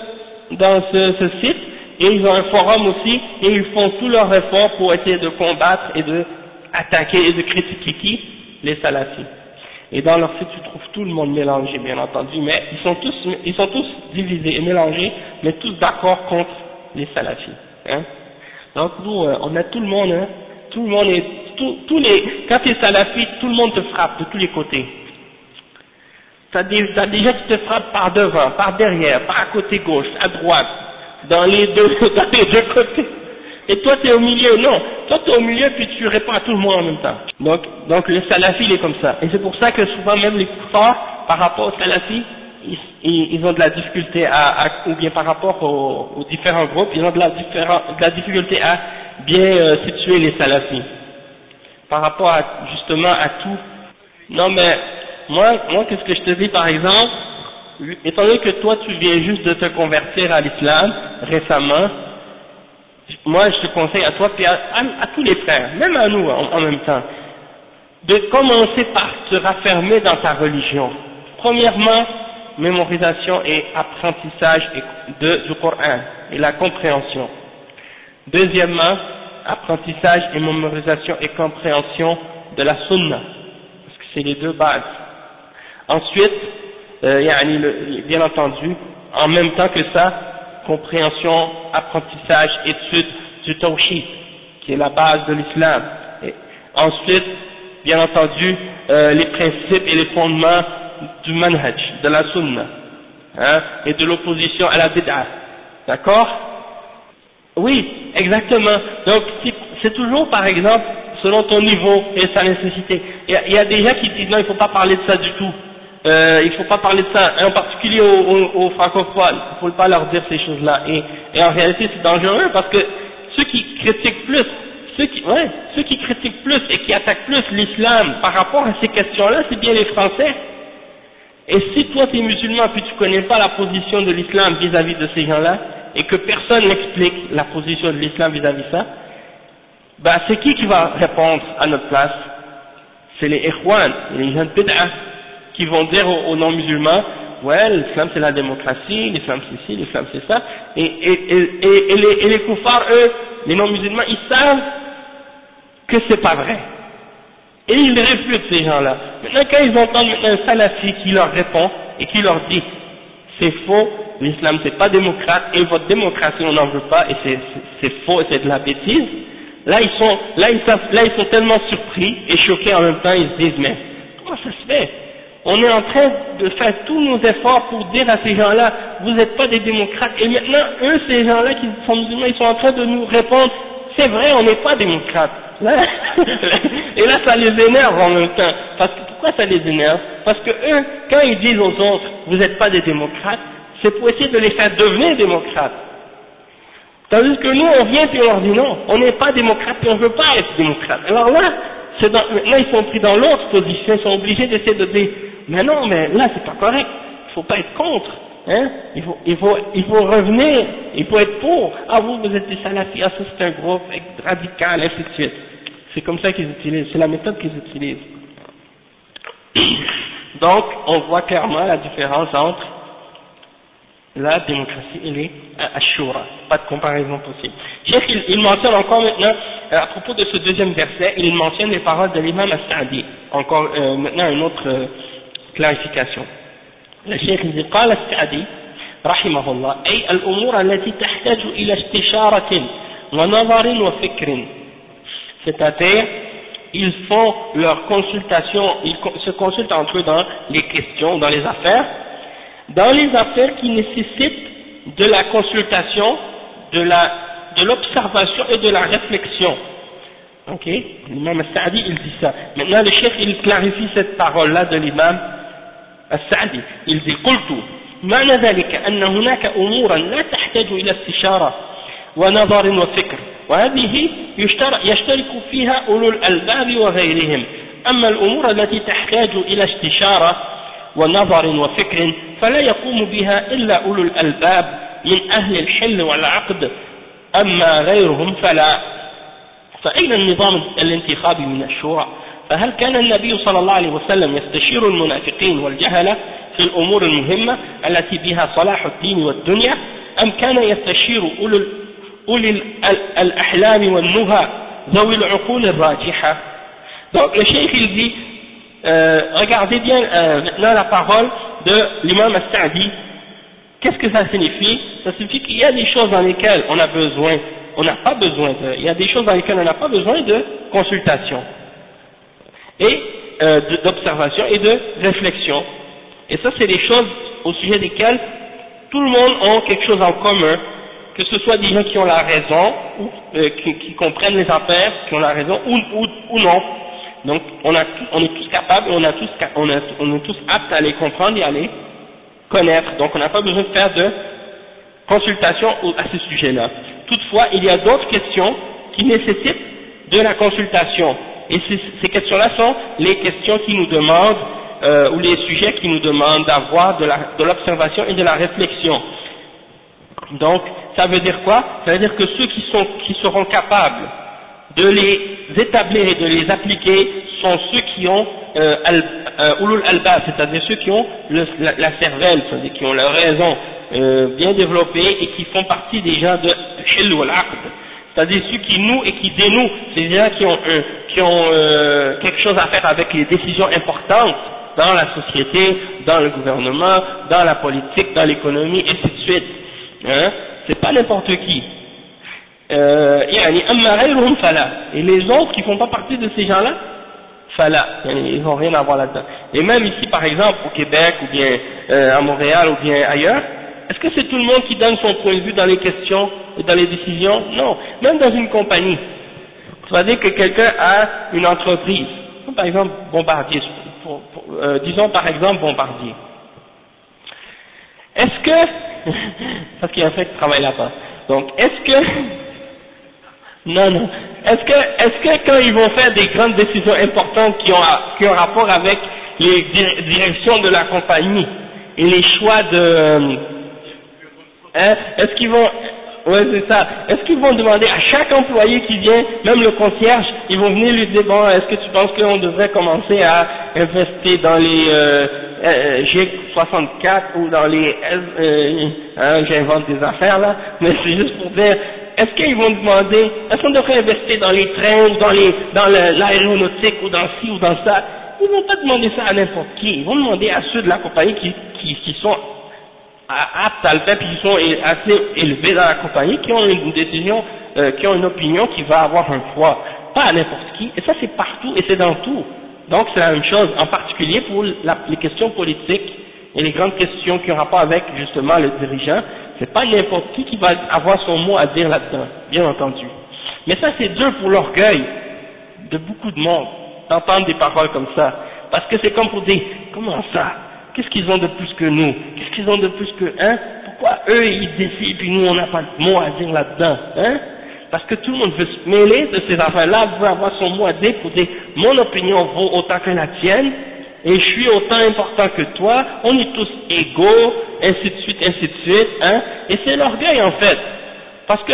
dans ce, ce, site, et ils ont un forum aussi, et ils font tous leurs efforts pour essayer de combattre et de attaquer et de critiquer qui? Les salafis. Et dans leur site, tu trouves tout le monde mélangé, bien entendu, mais ils sont tous, ils sont tous divisés et mélangés, mais tous d'accord contre les salafis. Hein. Donc nous, euh, on a tout le monde, hein, tout le monde est, tous les, quand tu es salafite, tout le monde te frappe de tous les côtés. T'as des, as des gens qui te frappent par devant, par derrière, par côté gauche, à droite, dans les deux, dans les deux côtés. Et toi tu es au milieu, non. Toi tu es au milieu puis tu réponds à tout le monde en même temps. Donc, donc le salafi il est comme ça. Et c'est pour ça que souvent même les kuffars, par rapport au salafi, ils, ont de la difficulté à, ou bien par rapport aux, différents groupes, ils ont de la, de la difficulté à bien euh, situer les salafis. Par rapport à, justement à tout. Non mais, moi, moi qu'est-ce que je te dis par exemple, étant donné que toi tu viens juste de te convertir à l'islam récemment, moi je te conseille à toi, puis à, tous les frères, même à nous en, même temps, de commencer par te raffermer dans ta religion. Premièrement, mémorisation et apprentissage de, du Coran et la compréhension. Deuxièmement, apprentissage et mémorisation et compréhension de la sunna, parce que c'est les deux bases. Ensuite, euh, bien entendu, en même temps que ça, compréhension, apprentissage, étude du tawhid, qui est la base de l'islam. Ensuite, bien entendu, euh, les principes et les fondements du manhaj, de la sunna, hein, et de l'opposition à la bid'a. D'accord? Oui, exactement. Donc, c'est toujours, par exemple, selon ton niveau et sa nécessité. Il y, a des gens qui disent non, il ne faut pas parler de ça du tout. Euh, il ne faut pas parler de ça, en particulier aux, francophones. Il ne faut pas leur dire ces choses-là. Et, et, en réalité, c'est dangereux parce que ceux qui critiquent plus, ceux qui, ouais, ceux qui critiquent plus et qui attaquent plus l'islam par rapport à ces questions-là, c'est bien les Français. Et si toi tu es musulman puis tu connais pas la position de l'islam vis-à-vis de ces gens-là, et que personne n'explique la position de l'islam vis-à-vis de ça, bah c'est qui qui va répondre à notre place? C'est les ikhwan, les gens de bid'ah, qui vont dire aux, non-musulmans, ouais, l'islam c'est la démocratie, l'islam c'est ci, l'islam c'est ça, et, les, et les koufars, eux, les non-musulmans, ils savent que c'est pas vrai. Et ils réfutent ces gens-là. Maintenant, quand ils entendent un salafi qui leur répond et qui leur dit c'est faux, l'islam c'est pas démocrate et votre démocratie on n'en veut pas et c'est faux et c'est de la bêtise, là ils sont là ils, là ils sont tellement surpris et choqués en même temps, ils se disent mais comment ça se fait? On est en train de faire tous nos efforts pour dire à ces gens-là vous n'êtes pas des démocrates et maintenant eux ces gens-là qui sont musulmans ils sont en train de nous répondre c'est vrai on n'est pas démocrates et là, ça les énerve en même temps. Parce que, pourquoi ça les énerve? Parce que eux, quand ils disent aux autres, vous n'êtes pas des démocrates, c'est pour essayer de les faire devenir démocrates. Tandis que nous, on vient et on leur dit non, on n'est pas démocrate et on ne veut pas être démocrate. Alors là, maintenant ils sont pris dans l'autre position, ils sont obligés d'essayer de mais non, mais là c'est pas correct, il faut pas être contre. Hein il, faut, il, faut, il faut revenir, il faut être pour. Ah vous, vous êtes des salafis, ah ça c'est un groupe radical, ainsi de suite. C'est comme ça qu'ils utilisent, c'est la méthode qu'ils utilisent. Donc, on voit clairement la différence entre la démocratie et les ashura. Pas de comparaison possible. Cheikh, il, il, mentionne encore maintenant, euh, à propos de ce deuxième verset, il mentionne les paroles de l'imam As-Sa'di. Encore euh, maintenant une autre euh, clarification. Le Cheikh dit, قال السعدي رحمه الله أي الأمور التي تحتاج إلى استشارة ونظر وفكر c'est-à-dire ils font leur consultation, ils se consultent entre eux dans les questions, dans les affaires, dans les affaires qui nécessitent de la consultation, de l'observation et de la réflexion. Ok L'imam Al-Sa'di, il dit ça. Maintenant, le chef, il clarifie cette parole-là de l'imam Il dit, قلت معنى ذلك أن هناك أمورا لا تحتاج إلى استشارة ونظر وفكر وهذه يشترك فيها أولو الألباب وغيرهم. أما الأمور التي تحتاج إلى استشارة ونظر وفكر فلا يقوم بها إلا أولو الألباب من أهل الحل والعقد أما غيرهم فلا. فأين النظام الانتخابي من الشورى؟ فهل كان النبي صلى الله عليه وسلم يستشير المنافقين والجهلة في الأمور المهمة التي بها صلاح الدين والدنيا أم كان يستشير أولي الأحلام والنهى ذوي العقول الراجحة Donc le cheikh il dit, euh, regardez bien euh, maintenant la parole de l'imam As-Sa'di. Qu'est-ce que ça signifie Ça signifie qu'il y a des choses dans lesquelles on a besoin, on n'a pas besoin de, il y a des choses dans lesquelles on n'a pas besoin de consultation et euh, d'observation et de réflexion. Et ça c'est des choses au sujet desquelles tout le monde a quelque chose en commun, que ce soit des gens qui ont la raison, ou euh, qui, qui, comprennent les affaires, qui ont la raison, ou, ou, ou non. Donc on, a on est tous capables, on, a tous, on, a, on est tous aptes à les comprendre et à les connaître. Donc on n'a pas besoin de faire de consultation à ce sujet-là. Toutefois, il y a d'autres questions qui nécessitent de la consultation. Et ces questions-là sont les questions qui nous demandent, euh, ou les sujets qui nous demandent d'avoir de l'observation et de la réflexion. Donc, ça veut dire quoi? Ça veut dire que ceux qui, sont, qui seront capables de les établir et de les appliquer sont ceux qui ont euh, euh alba, c'est-à-dire ceux qui ont la, cervelle, c'est-à-dire qui ont la raison euh, bien développée et qui font partie des gens de hil wal c'est-à-dire ceux qui nous et qui dénouent, c'est des gens qui ont, qui ont euh, quelque chose à faire avec les décisions importantes dans la société, dans le gouvernement, dans la politique, dans l'économie, ainsi de suite. Hein? C'est pas n'importe qui. Euh, et les autres qui font pas partie de ces gens-là, fala, ils n'ont rien à voir là-dedans. Et même ici, par exemple, au Québec, ou bien euh, à Montréal, ou bien ailleurs, est-ce que c'est tout le monde qui donne son point de vue dans les questions et dans les décisions? Non. Même dans une compagnie. Ça veut dire que quelqu'un a une entreprise, par exemple Bombardier, euh, disons par exemple Bombardier. Est-ce que, parce qu'il y a un fait de travail là-bas, donc est-ce que non, non. Est-ce que, est-ce que quand ils vont faire des grandes décisions importantes qui ont, qui ont rapport avec les directions de la compagnie et les choix de, hein, est-ce qu'ils vont, ouais c'est ça, est-ce qu'ils vont demander à chaque employé qui vient, même le concierge, ils vont venir lui dire bon, est-ce que tu penses qu'on devrait commencer à investir dans les euh, euh G64 ou dans les, euh, hein, j'invente des affaires là, mais c'est juste pour dire est-ce qu'ils vont demander, est-ce qu'on devrait investir dans les trains ou dans les, dans l'aéronautique ou dans ci ou dans ça? Ils vont pas demander ça à n'importe qui. Ils vont demander à ceux de la compagnie qui, qui, qui sont aptes à le faire, puis qui sont assez élevés dans la compagnie, qui ont une décision, euh, qui ont une opinion qui va avoir un poids. Pas à n'importe qui. Et ça c'est partout et c'est dans tout. Donc c'est la même chose, en particulier pour les questions politiques et les grandes questions qui ont rapport avec justement le dirigeant, c'est pas n'importe qui qui va avoir son mot à dire là-dedans, bien entendu. Mais ça c'est dur pour l'orgueil de beaucoup de monde, d'entendre des paroles comme ça. Parce que c'est comme pour dire, comment ça? Qu'est-ce qu'ils ont de plus que nous? Qu'est-ce qu'ils ont de plus que, hein? Pourquoi eux ils décident puis nous on n'a pas de mot à dire là-dedans, hein? Parce que tout le monde veut se mêler de ces affaires-là, veut avoir son mot à dire pour dire, mon opinion vaut autant que la tienne, et je suis autant important que toi, on est tous égaux, ainsi de suite, ainsi de suite, hein, et c'est l'orgueil en fait, parce que,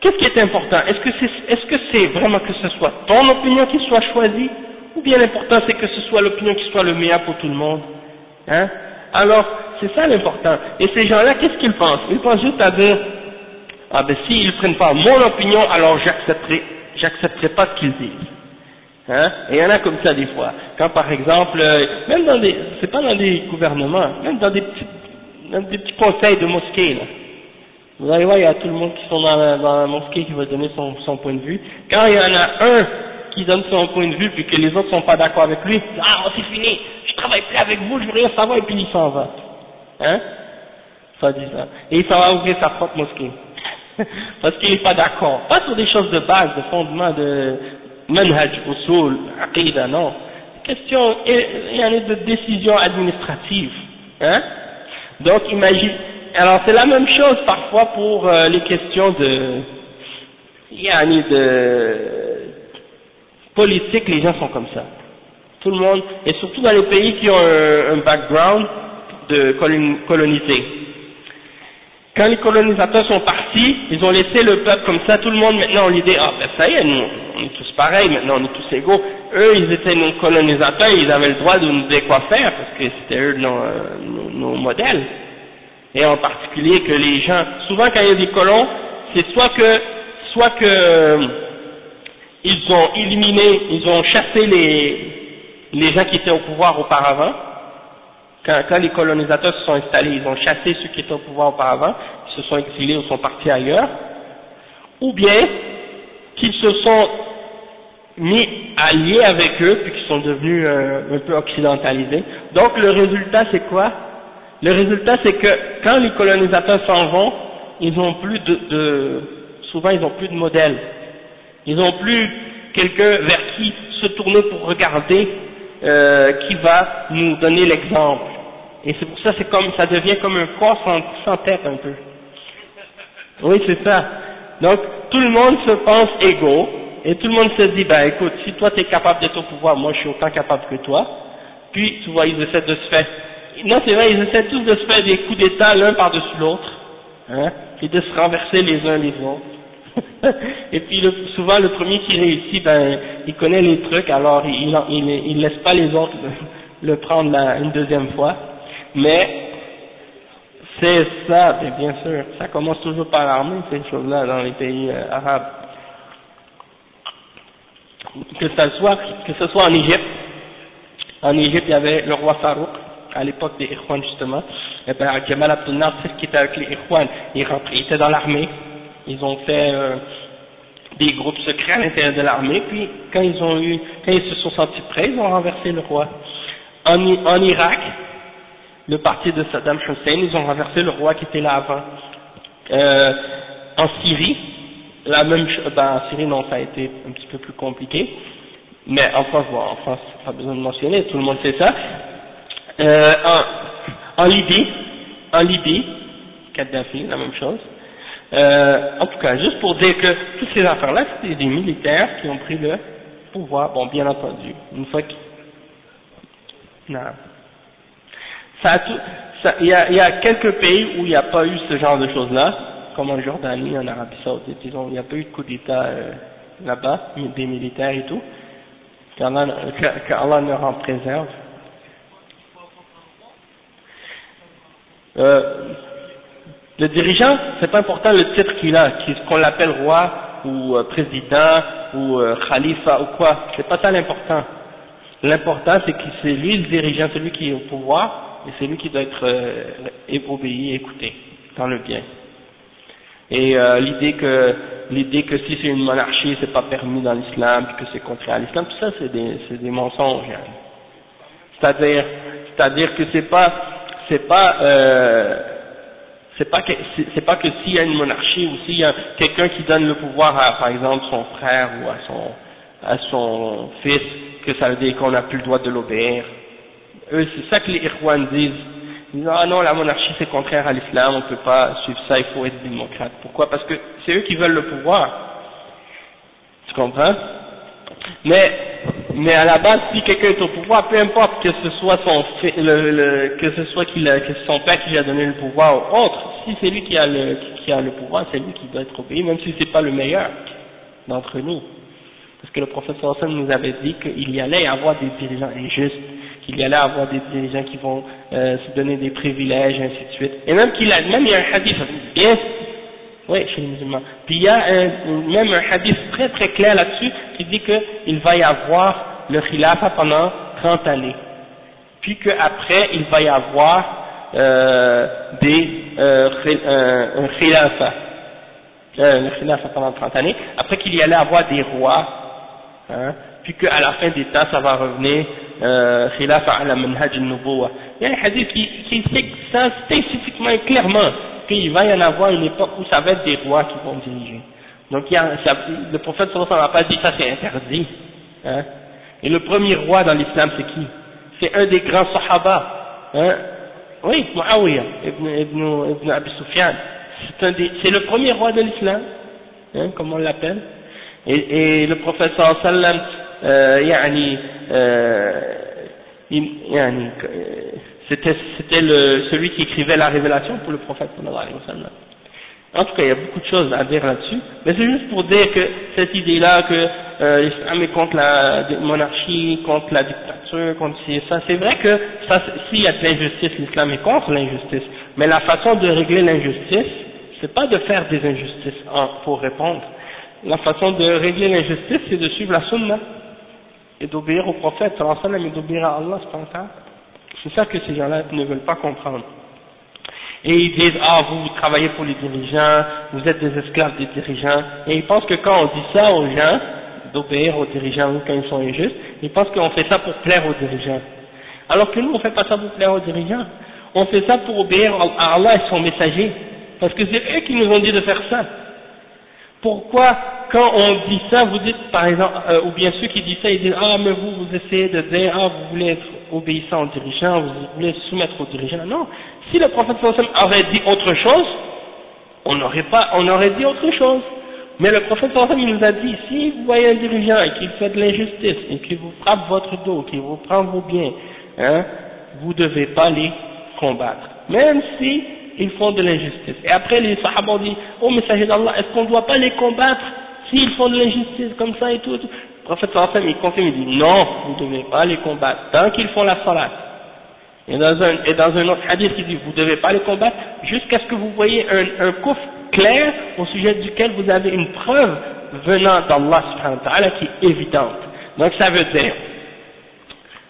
qu'est-ce qui est important? Est-ce que c'est est -ce c'est vraiment que ce soit ton opinion qui soit choisie, ou bien l'important c'est que ce soit l'opinion qui soit le meilleur pour tout le monde? Hein? Alors, c'est ça l'important, et ces gens-là, qu'est-ce qu'ils pensent? Ils pensent juste à dire, ah ben s'ils ne prennent pas mon opinion, alors j'accepterai, j'accepterai pas ce qu'ils disent. Hein? Et il y en a comme ça des fois. Quand par exemple, euh, même dans des, c'est pas dans des gouvernements, même dans des petits, des petits conseils de mosquée, là. Vous allez voir, il y a tout le monde qui sont dans la, dans la mosquée qui va donner son, son, point de vue. Quand il y en a un qui donne son point de vue puis que les autres sont pas d'accord avec lui, ah c'est fini, je travaille plus avec vous, je veux rien savoir et puis il s'en va. Hein? Ça dit ça. Et il s'en va ouvrir sa propre mosquée. parce qu'il n'est pas d'accord. Pas sur des choses de base, de fondement de manhaj, usul, aqidah, non. Question, il y a de décision administrative. Hein? Donc imagine, alors c'est la même chose parfois pour euh, les questions de, yani de politique, les gens sont comme ça. Tout le monde, et surtout dans les pays qui ont un, background de colonisé. Quand les colonisateurs sont partis, ils ont laissé le peuple comme ça, tout le monde maintenant a l'idée, ah ben ça y est, nous, on est tous pareils, maintenant on est tous égaux. Eux, ils étaient nos colonisateurs, ils avaient le droit de nous dire quoi faire, parce que c'était eux nos, nos, modèles. Et en particulier que les gens, souvent quand il y a des colons, c'est soit que, soit que, ils ont éliminé, ils ont chassé les, les gens qui étaient au pouvoir auparavant, quand, les colonisateurs se sont installés, ils ont chassé ceux qui étaient au pouvoir auparavant, ils se sont exilés ou sont partis ailleurs, ou bien qu'ils se sont mis alliés avec eux, puis qu'ils sont devenus euh, un peu occidentalisés. Donc le résultat c'est quoi? Le résultat c'est que quand les colonisateurs s'en vont, ils n'ont plus de, de, souvent ils n'ont plus de modèle. Ils n'ont plus quelqu'un vers qui se tourner pour regarder euh, qui va nous donner l'exemple. Et c'est pour ça c'est comme ça devient comme un corps sans, tête un peu. Oui, c'est ça. Donc tout le monde se pense égaux et tout le monde se dit ben écoute, si toi tu es capable d'être au pouvoir, moi je suis autant capable que toi. Puis tu vois, ils essaient de se faire non c'est vrai, ils essaient tous de se faire des coups d'état l'un par-dessus l'autre, hein, et de se renverser les uns les autres. et puis souvent le premier qui réussit, ben il connaît les trucs, alors il, il, il laisse pas les autres le, prendre une deuxième fois. Mais c'est ça, bien sûr, ça commence toujours par l'armée, ces choses-là, dans les pays euh, arabes. Que ce soit, que ce soit en Égypte, en Égypte, il y avait le roi Farouk, à l'époque des Ikhwan justement, et ben, Jamal Abdel Nasser qui était avec les Ikhwan, il, il était dans l'armée, ils ont fait euh, des groupes secrets à l'intérieur de l'armée, puis quand ils ont eu, quand ils se sont sentis prêts, ils ont renversé le roi. En, en Irak, le parti de Saddam Hussein, ils ont renversé le roi qui était là avant. Euh, en Syrie, la même chose, ben, en Syrie non, ça a été un petit peu plus compliqué, mais en France, bon, en France, pas besoin de mentionner, tout le monde sait ça. Euh, en, en Libye, en Libye, Kadhafi, la même chose. Euh, en tout cas, juste pour dire que toutes ces affaires-là, c'était des militaires qui ont pris le pouvoir, bon, bien entendu, une fois qu'ils... Non. Il y, a, quelques pays où il n'y a pas eu ce genre de choses-là, comme en Jordanie, en Arabie Saoudite, il n'y a pas eu de coup d'État euh, là-bas, des militaires et tout, qu'Allah leur en préserve. Euh, le dirigeant, c'est pas important le titre qu'il a, qu'on l'appelle roi ou euh, président ou khalifa ou quoi, c'est pas ça l'important. L'important c'est que c'est lui le dirigeant, celui qui est au pouvoir, et c'est lui qui doit être euh, obéi, écouté, dans le bien. Et euh, l'idée que l'idée que si c'est une monarchie, c'est pas permis dans l'islam, que c'est contraire à l'islam, tout ça c'est des c'est des mensonges. Hein. C'est-à-dire c'est-à-dire que c'est pas c'est pas euh, c'est pas que c'est pas que s'il y a une monarchie ou s'il y a quelqu'un qui donne le pouvoir à par exemple son frère ou à son à son fils que ça veut dire qu'on n'a plus le droit de l'obéir eux, c'est ça que les Irwan disent. Ils disent, ah non, la monarchie c'est contraire à l'islam, on peut pas suivre ça, il faut être démocrate. Pourquoi? Parce que c'est eux qui veulent le pouvoir. Tu comprends? Mais, mais à la base, si quelqu'un est au pouvoir, peu importe que ce soit son que ce soit qu'il que son père qui lui a donné le pouvoir ou autre, si c'est lui qui a le, qui a le pouvoir, c'est lui qui doit être obéi, même si c'est pas le meilleur d'entre nous. Parce que le professeur Hassan nous avait dit qu'il y allait avoir des dirigeants injustes, qu'il y allait avoir des, gens qui vont euh, se donner des privilèges, ainsi de suite. Et même qu'il a, même il y a un hadith bien, oui, chez les musulmans. Puis il y a même un hadith très très clair là-dessus qui dit qu'il va y avoir le khilafa pendant 30 années. Puis qu'après, il va y avoir euh, des, euh, un khilafa. Euh, le khilafa pendant 30 années. Après qu'il y allait avoir des rois. Hein, puis qu'à la fin des temps, ça va revenir khilafa ala manhaj al-nubuwa. Il y a un hadith qui, qui explique ça spécifiquement et clairement qu'il va y en avoir une époque où ça va être des rois qui vont diriger. Donc il y a, le prophète sallallahu alayhi n'a pas dit ça c'est interdit. Hein. Et le premier roi dans l'islam c'est qui? C'est un des grands sahaba. Hein. Oui, Muawiyah ibn, ibn, ibn Abi Sufyan. C'est le premier roi de l'islam, hein, comme on l'appelle. Et, et, le prophète sallallahu alayhi wa sallam, euh, yani, euh, yani, c'était celui qui écrivait la révélation pour le prophète. En tout cas, il y a beaucoup de choses à dire là-dessus, mais c'est juste pour dire que cette idée-là que euh, l'islam est contre la monarchie, contre la dictature, contre ça, c'est vrai que s'il y a de l'injustice, l'islam est contre l'injustice, mais la façon de régler l'injustice, c'est pas de faire des injustices pour répondre. La façon de régler l'injustice, c'est de suivre la sunna et d'obéir au prophète, et d'obéir à Allah. C'est ça que ces gens-là ne veulent pas comprendre et ils disent ah vous, vous travaillez pour les dirigeants, vous êtes des esclaves des dirigeants, et ils pensent que quand on dit ça aux gens, d'obéir aux dirigeants ou quand ils sont injustes, ils pensent qu'on fait ça pour plaire aux dirigeants. Alors que nous on fait pas ça pour plaire aux dirigeants, on fait ça pour obéir à Allah et son messager, parce que c'est eux qui nous ont dit de faire ça. Pourquoi quand on dit ça, vous dites par exemple, euh, ou bien ceux qui disent ça, ils disent ah mais vous vous essayez de dire ah vous voulez être obéissant aux dirigeants, vous voulez soumettre aux dirigeants. Non, si le prophète aurait dit autre chose, on n'aurait pas, on aurait dit autre chose. Mais le prophète il nous a dit, si vous voyez un dirigeant et qu'il fait de l'injustice, et qu'il vous frappe votre dos, qu'il vous prend vos biens, hein, vous ne devez pas les combattre. Même si ils font de l'injustice. Et après les sahaba ont dit, oh messager d'Allah, est-ce qu'on ne doit pas les combattre? S'ils font de l'injustice comme ça et tout, Le prophète sallam il confirme, il dit, non, vous ne devez pas les combattre, tant qu'ils font la salat et dans un, autre hadith qui dit, vous ne devez pas les combattre jusqu'à ce que vous voyez un, un clair au sujet duquel vous avez une preuve venant d'Allah subhanahu wa ta'ala qui est évidente. Donc ça veut dire,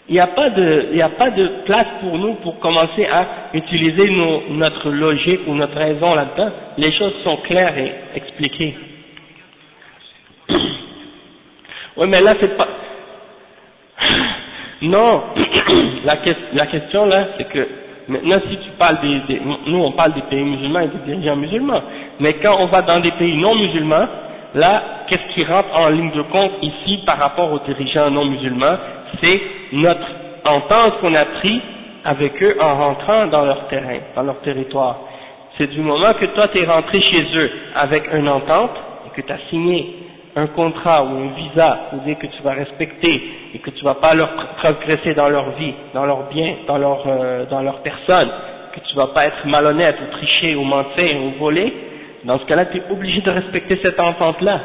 il n'y a pas de, il place pour nous pour commencer à utiliser notre logique ou notre raison là-dedans. Les choses sont claires et expliquées. Oui, mais là c'est pas, non, la, la question là, c'est que maintenant si tu parles des, nous on parle des pays musulmans et des dirigeants musulmans, mais quand on va dans des pays non musulmans, là, qu'est-ce qui rentre en ligne de compte ici par rapport aux dirigeants non musulmans? C'est notre entente qu'on a pris avec eux en rentrant dans leur terrain, dans leur territoire. C'est du moment que toi tu es rentré chez eux avec une entente et que tu as signé un contrat ou un visa pour dire que tu vas respecter et que tu vas pas leur progresser dans leur vie, dans leurs biens, dans leur, euh, dans leur personne, que tu vas pas être malhonnête ou tricher ou mentir ou voler, dans ce cas-là, tu es obligé de respecter cette entente-là.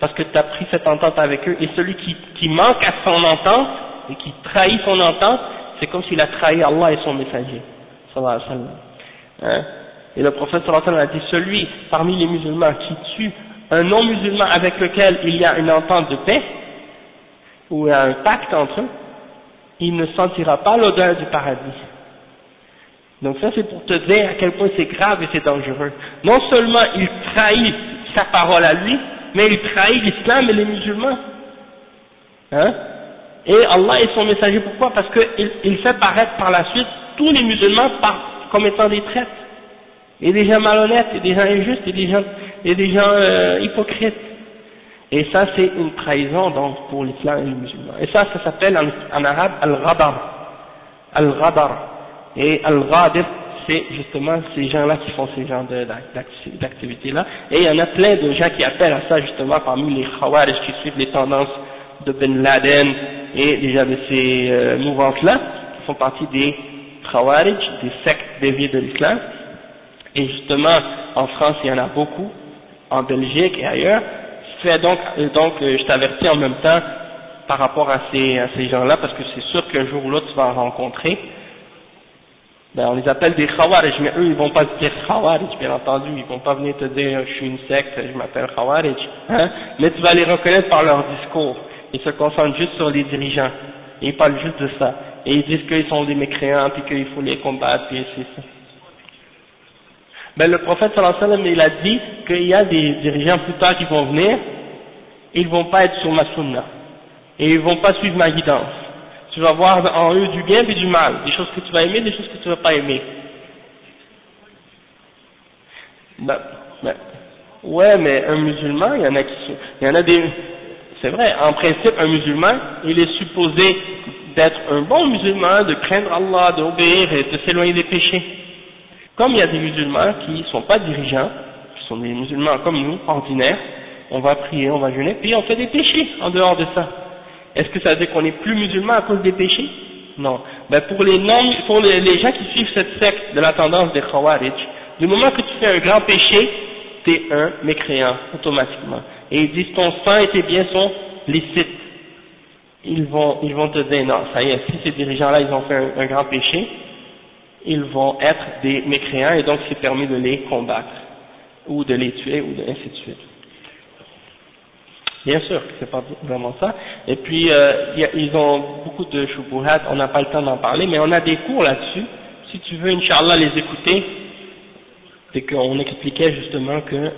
Parce que tu as pris cette entente avec eux et celui qui, qui manque à son entente et qui trahit son entente, c'est comme s'il a trahi Allah et son messager. Hein? Et le prophète a dit, celui parmi les musulmans qui tue un non-musulman avec lequel il y a une entente de paix, ou un pacte entre eux, il ne sentira pas l'odeur du paradis. Donc ça c'est pour te dire à quel point c'est grave et c'est dangereux. Non seulement il trahit sa parole à lui, mais il trahit l'islam et les musulmans. Hein? Et Allah est son messager, pourquoi? Parce qu'il il fait paraître par la suite tous les musulmans comme étant des traîtres, et des gens malhonnêtes, et des gens injustes, et des gens et des gens euh, hypocrites. Et ça, c'est une trahison donc pour l'islam et les musulmans. Et ça, ça s'appelle en, arabe al-ghadar. Al-ghadar. Et al-ghadir, c'est justement ces gens-là qui font ces genres d'activités-là. Et il y en a plein de gens qui appellent à ça justement parmi les khawarij qui suivent les tendances de Ben Laden et déjà de ces euh, mouvances-là, qui font partie des khawarij, des sectes déviées de l'islam. Et justement, en France, il y en a beaucoup, en Belgique et ailleurs. Fais donc, donc euh, je t'avertis en même temps par rapport à ces, à ces gens-là, parce que c'est sûr qu'un jour ou l'autre tu vas en rencontrer. Ben, on les appelle des khawarij, mais eux ils vont pas se dire khawarij, bien entendu, ils vont pas venir te dire je suis une secte, je m'appelle khawarij, hein, mais tu vas les reconnaître par leur discours. Ils se concentrent juste sur les dirigeants, ils parlent juste de ça, et ils disent qu'ils sont des mécréants, puis qu'il faut les combattre, et c'est ça. Ben, le prophète sallallahu alayhi wa sallam, il a dit qu'il y a des dirigeants plus tard qui vont venir, ils vont pas être sur ma sunna, et ils vont pas suivre ma guidance. Tu vas voir en eux du bien et du mal, des choses que tu vas aimer, des choses que tu vas pas aimer. bah, bah, ouais, mais un musulman, il y en a qui sont, il y en a des, c'est vrai, en principe, un musulman, il est supposé d'être un bon musulman, de craindre Allah, d'obéir et de s'éloigner des péchés. Comme il y a des musulmans qui ne sont pas dirigeants, qui sont des musulmans comme nous, ordinaires, on va prier, on va jeûner, puis on fait des péchés en dehors de ça. Est-ce que ça veut dire qu'on est plus musulman à cause des péchés? Non. Ben pour les non, pour les, gens qui suivent cette secte de la tendance des Khawarij, du moment que tu fais un grand péché, tu es un mécréant, automatiquement. Et ils disent ton sang et tes biens sont licites. Ils vont, ils vont te dire non, ça y est, si ces dirigeants-là ils ont fait un, grand péché, ils vont être des mécréants et donc c'est permis de les combattre, ou de les tuer, ou de, ainsi de suite. Bien sûr c'est pas vraiment ça. Et puis, euh, ils ont beaucoup de shubuhat, on n'a pas le temps d'en parler, mais on a des cours là-dessus. Si tu veux, Inch'Allah, les écouter, c'est qu'on expliquait justement que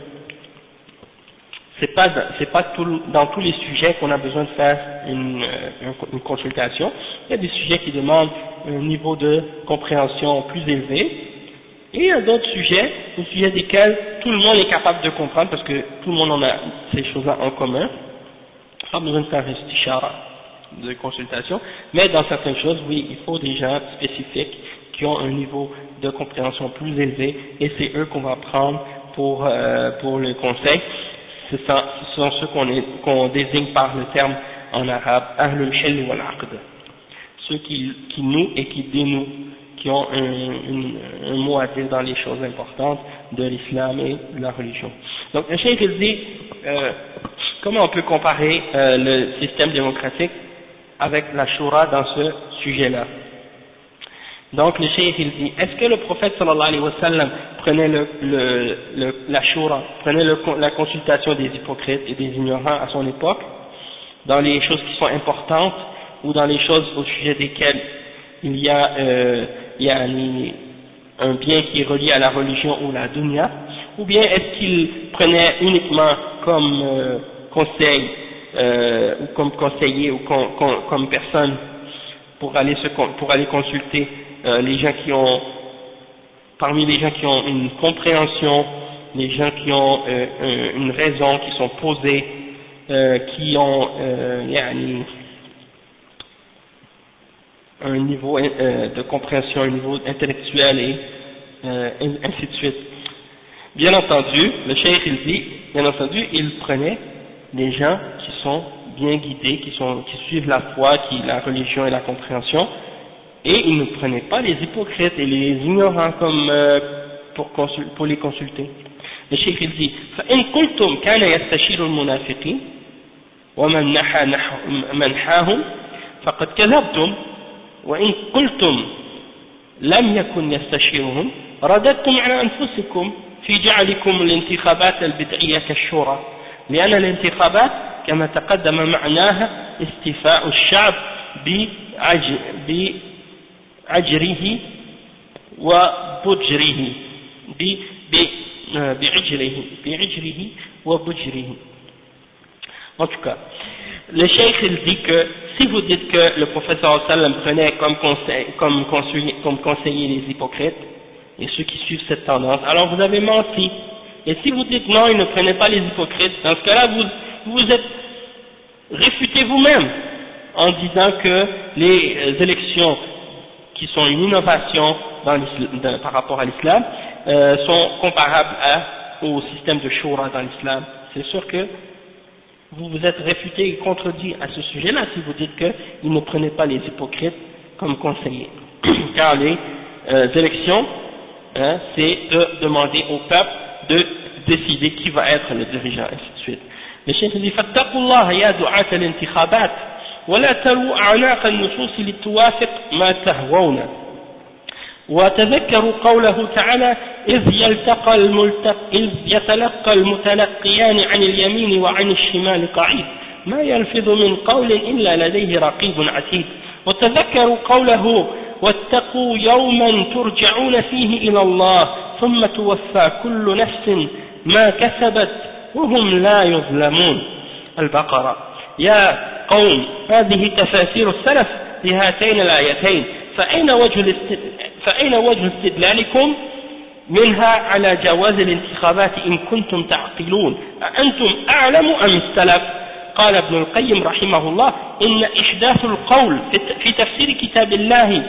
c'est pas c'est pas dans tous les sujets qu'on a besoin de faire une, euh, une, consultation. Il y a des sujets qui demandent un niveau de compréhension plus élevé, et il y a d'autres sujets, au sujet desquels tout le monde est capable de comprendre parce que tout le monde en a ces choses-là en commun. Pas besoin de faire un de consultation, mais dans certaines choses, oui, il faut des gens spécifiques qui ont un niveau de compréhension plus élevé et c'est eux qu'on va prendre pour, euh, pour le conseil. Ce sont, ceux qu'on désigne par le terme en arabe, Ahlul Shell wal Ceux qui, qui nouent et qui dénouent qui ont un, mot à dire dans les choses importantes de l'islam et de la religion. Donc le cheikh il dit, euh, comment on peut comparer euh, le système démocratique avec la shura dans ce sujet-là? Donc le cheikh il dit, est-ce que le prophète sallallahu alayhi wa sallam prenait la shura, prenait la consultation des hypocrites et des ignorants à son époque, dans les choses qui sont importantes ou dans les choses au sujet desquelles il y a euh, il y a un bien qui est relié à la religion ou la dunya, ou bien est-ce qu'il prenait uniquement comme euh, conseil euh, ou comme conseiller ou comme personne pour aller, pour aller consulter euh, les gens qui ont, parmi les gens qui ont une compréhension, les gens qui ont une raison, qui sont posés, qui ont un niveau euh, de compréhension, un niveau intellectuel et euh, ainsi de suite. Bien entendu, le cheikh il dit, bien entendu, il prenait des gens qui sont bien guidés, qui, sont, qui suivent la foi, qui la religion et la compréhension, et il ne prenait pas les hypocrites et les ignorants comme euh, pour, pour les consulter. Le cheikh il dit, فإن قلتم كان يستشير المنافقين ومن نحى منحاهم فقد كذبتم وإن قلتم لم يكن يستشيرهم رددتم على أنفسكم في جعلكم الانتخابات البدعية كالشورى لأن الانتخابات كما تقدم معناها استيفاء الشعب بعجره وبجره بعجره بعجره وبجره. En le cheikh il dit que si vous dites que le professeur sallam prenait comme, conseil, comme, conseiller, les hypocrites et ceux qui suivent cette tendance, alors vous avez menti. Et si vous dites non, il ne prenait pas les hypocrites, dans ce cas-là, vous vous êtes réfuté vous-même en disant que les euh, élections qui sont une innovation par rapport à l'islam euh, sont comparables au système de shura dans l'islam. C'est sûr que vous vous êtes réfuté et contredit à ce sujet-là si vous dites qu'il ne prenait pas les hypocrites comme conseillers. Car les euh, élections, hein, c'est de demander au peuple de décider qui va être le dirigeant, ainsi de suite. Le chef dit فاتقوا الله يا دعاة الانتخابات ولا تلوا أعناق النصوص لتوافق ما تهوون وتذكروا قوله تعالى إذ يلتقى الملتق إذ يتلقى المتلقيان عن اليمين وعن الشمال قعيد. ما يلفظ من قول إلا لديه رقيب عتيد. وتذكروا قوله واتقوا يوما ترجعون فيه إلى الله ثم توفى كل نفس ما كسبت وهم لا يظلمون. البقرة يا قوم هذه تفاسير السلف لهاتين الآيتين فأين وجه فأين وجه استدلالكم؟ منها على جواز الانتخابات إن كنتم تعقلون. أأنتم أعلم أم السلف؟ قال ابن القيم رحمه الله إن إحداث القول في تفسير كتاب الله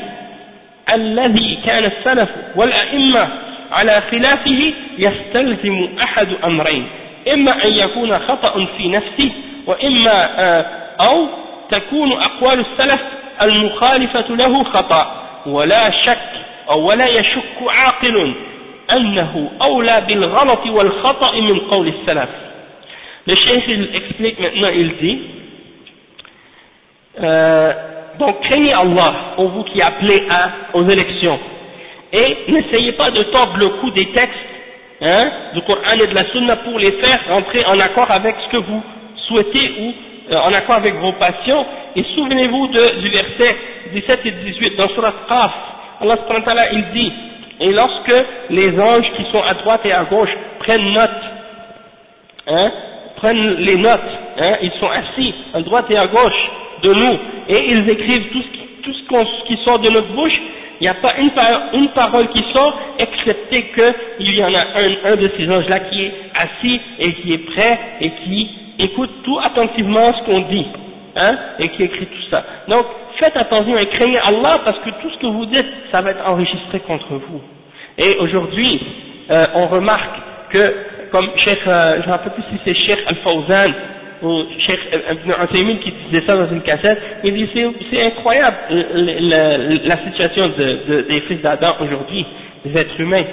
الذي كان السلف والأئمة على خلافه يستلزم أحد أمرين إما أن يكون خطأ في نفسه وإما آه، أو تكون أقوال السلف المخالفة له خطأ ولا شك أو ولا يشك عاقل. أنه أولى بالغلط والخطأ من قول السلف Le chef il explique maintenant, il dit euh, donc craignez Allah, pour vous qui appelez à, aux élections, et n'essayez pas de tordre le cou des textes hein, du Coran et de la Sunna pour les faire rentrer en accord avec ce que vous souhaitez ou euh, en accord avec vos passions, et souvenez-vous du verset 17 et 18 dans Surat Qaf, Allah il dit, et lorsque les anges qui sont à droite et à gauche prennent note, hein, prennent les notes, hein, ils sont assis à droite et à gauche de nous, et ils écrivent tout ce qui, sort de notre bouche, il n'y a pas une, parole qui sort, excepté qu'il y en a un, un de ces anges-là qui est assis et qui est prêt et qui écoute tout attentivement ce qu'on dit, hein, et qui écrit tout ça. Donc, faites attention et craignez Allah parce que tout ce que vous dites, ça va être enregistré contre vous. Et aujourd'hui, euh, on remarque que, comme Cheikh, euh, je ne rappelle plus si c'est Cheikh Al-Fawzan ou Cheikh Ibn Uthaymin qui disait ça dans une cassette, il dit c'est incroyable euh, la, situation de, des fils d'Adam aujourd'hui, des êtres humains.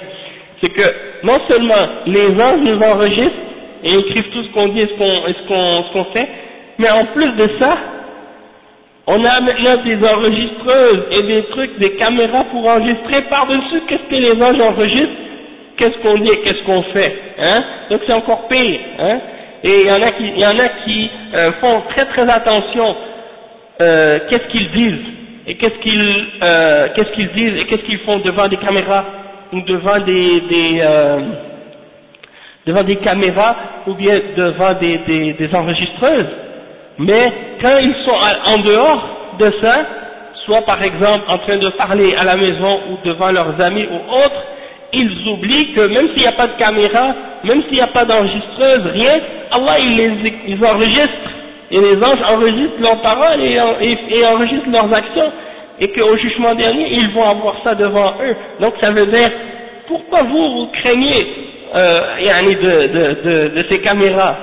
C'est que non seulement les anges nous enregistrent et écrivent tout ce qu'on dit et ce qu'on fait, mais en plus de ça, on a maintenant des enregistreuses et des trucs, des caméras pour enregistrer par-dessus. Qu'est-ce que les anges enregistrent, qu'est-ce qu'on dit? Qu'est-ce qu'on fait? Hein? Donc c'est encore pire. Hein? Et il y en a qui, y en a qui euh, font très très attention euh, qu'est-ce qu'ils disent et qu'est-ce qu'ils euh, qu'est-ce qu'ils disent et qu'est-ce qu'ils font devant des caméras ou devant des, des euh, devant des caméras ou bien devant des, des, des enregistreuses mais quand ils sont en dehors de ça, soit par exemple en train de parler à la maison ou devant leurs amis ou autres, ils oublient que même s'il n'y a pas de caméra, même s'il n'y a pas d'enregistreuse, rien, Allah il les ils enregistre, et les anges enregistrent leurs paroles et, enregistrent leurs actions, et qu'au jugement dernier, ils vont avoir ça devant eux. Donc ça veut dire, pourquoi vous, vous craignez euh, de ces caméras?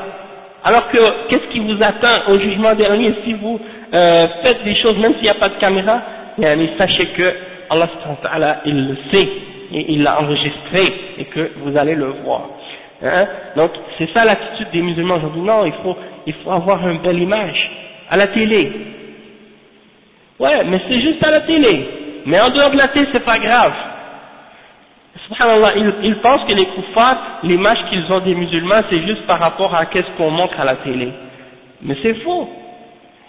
Alors que, qu'est-ce qui vous attend au jugement dernier si vous euh, faites des choses, même s'il n'y a pas de caméra? Sachez que Allah il le sait, et il l'a enregistré, et que vous allez le voir. Hein? Donc, c'est ça l'attitude des musulmans aujourd'hui. Non, il faut, il faut avoir une belle image. À la télé. Ouais, mais c'est juste à la télé. Mais en dehors de la télé, c'est pas grave subhanallah, ils, pensent que les koufars, l'image qu'ils ont des musulmans, c'est juste par rapport à qu'est-ce qu'on montre à la télé. Mais c'est faux.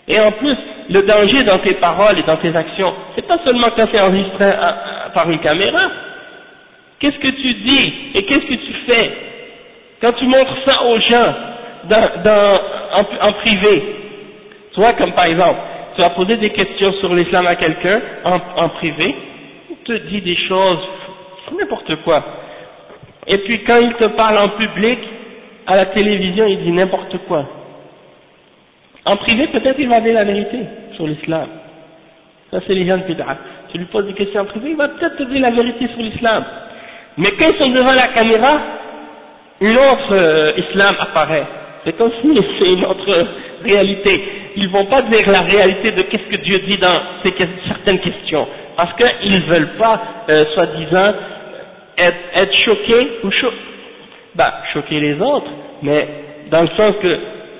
Et en plus, le danger dans tes paroles et dans tes actions, c'est pas seulement quand c'est enregistré par une caméra. Qu'est-ce que tu dis et qu'est-ce que tu fais quand tu montres ça aux gens dans, en, privé? Toi, comme par exemple, tu vas poser des questions sur l'islam à quelqu'un en, en privé, il te dit des choses n'importe quoi. Et puis quand il te parle en public, à la télévision, il dit n'importe quoi. En privé, peut-être il va dire la vérité sur l'islam. Ça, c'est les gens de Bid'a. Tu lui poses des questions en privé, il va peut-être te dire la vérité sur l'islam. Mais quand ils sont devant la caméra, une autre euh, islam apparaît. C'est comme si c'est une autre réalité. Ils vont pas dire la réalité de qu'est-ce que Dieu dit dans certaines questions. Parce qu'ils ne veulent pas, euh, soi-disant, être, être choqué ou cho bah, choquer les autres, mais dans le sens que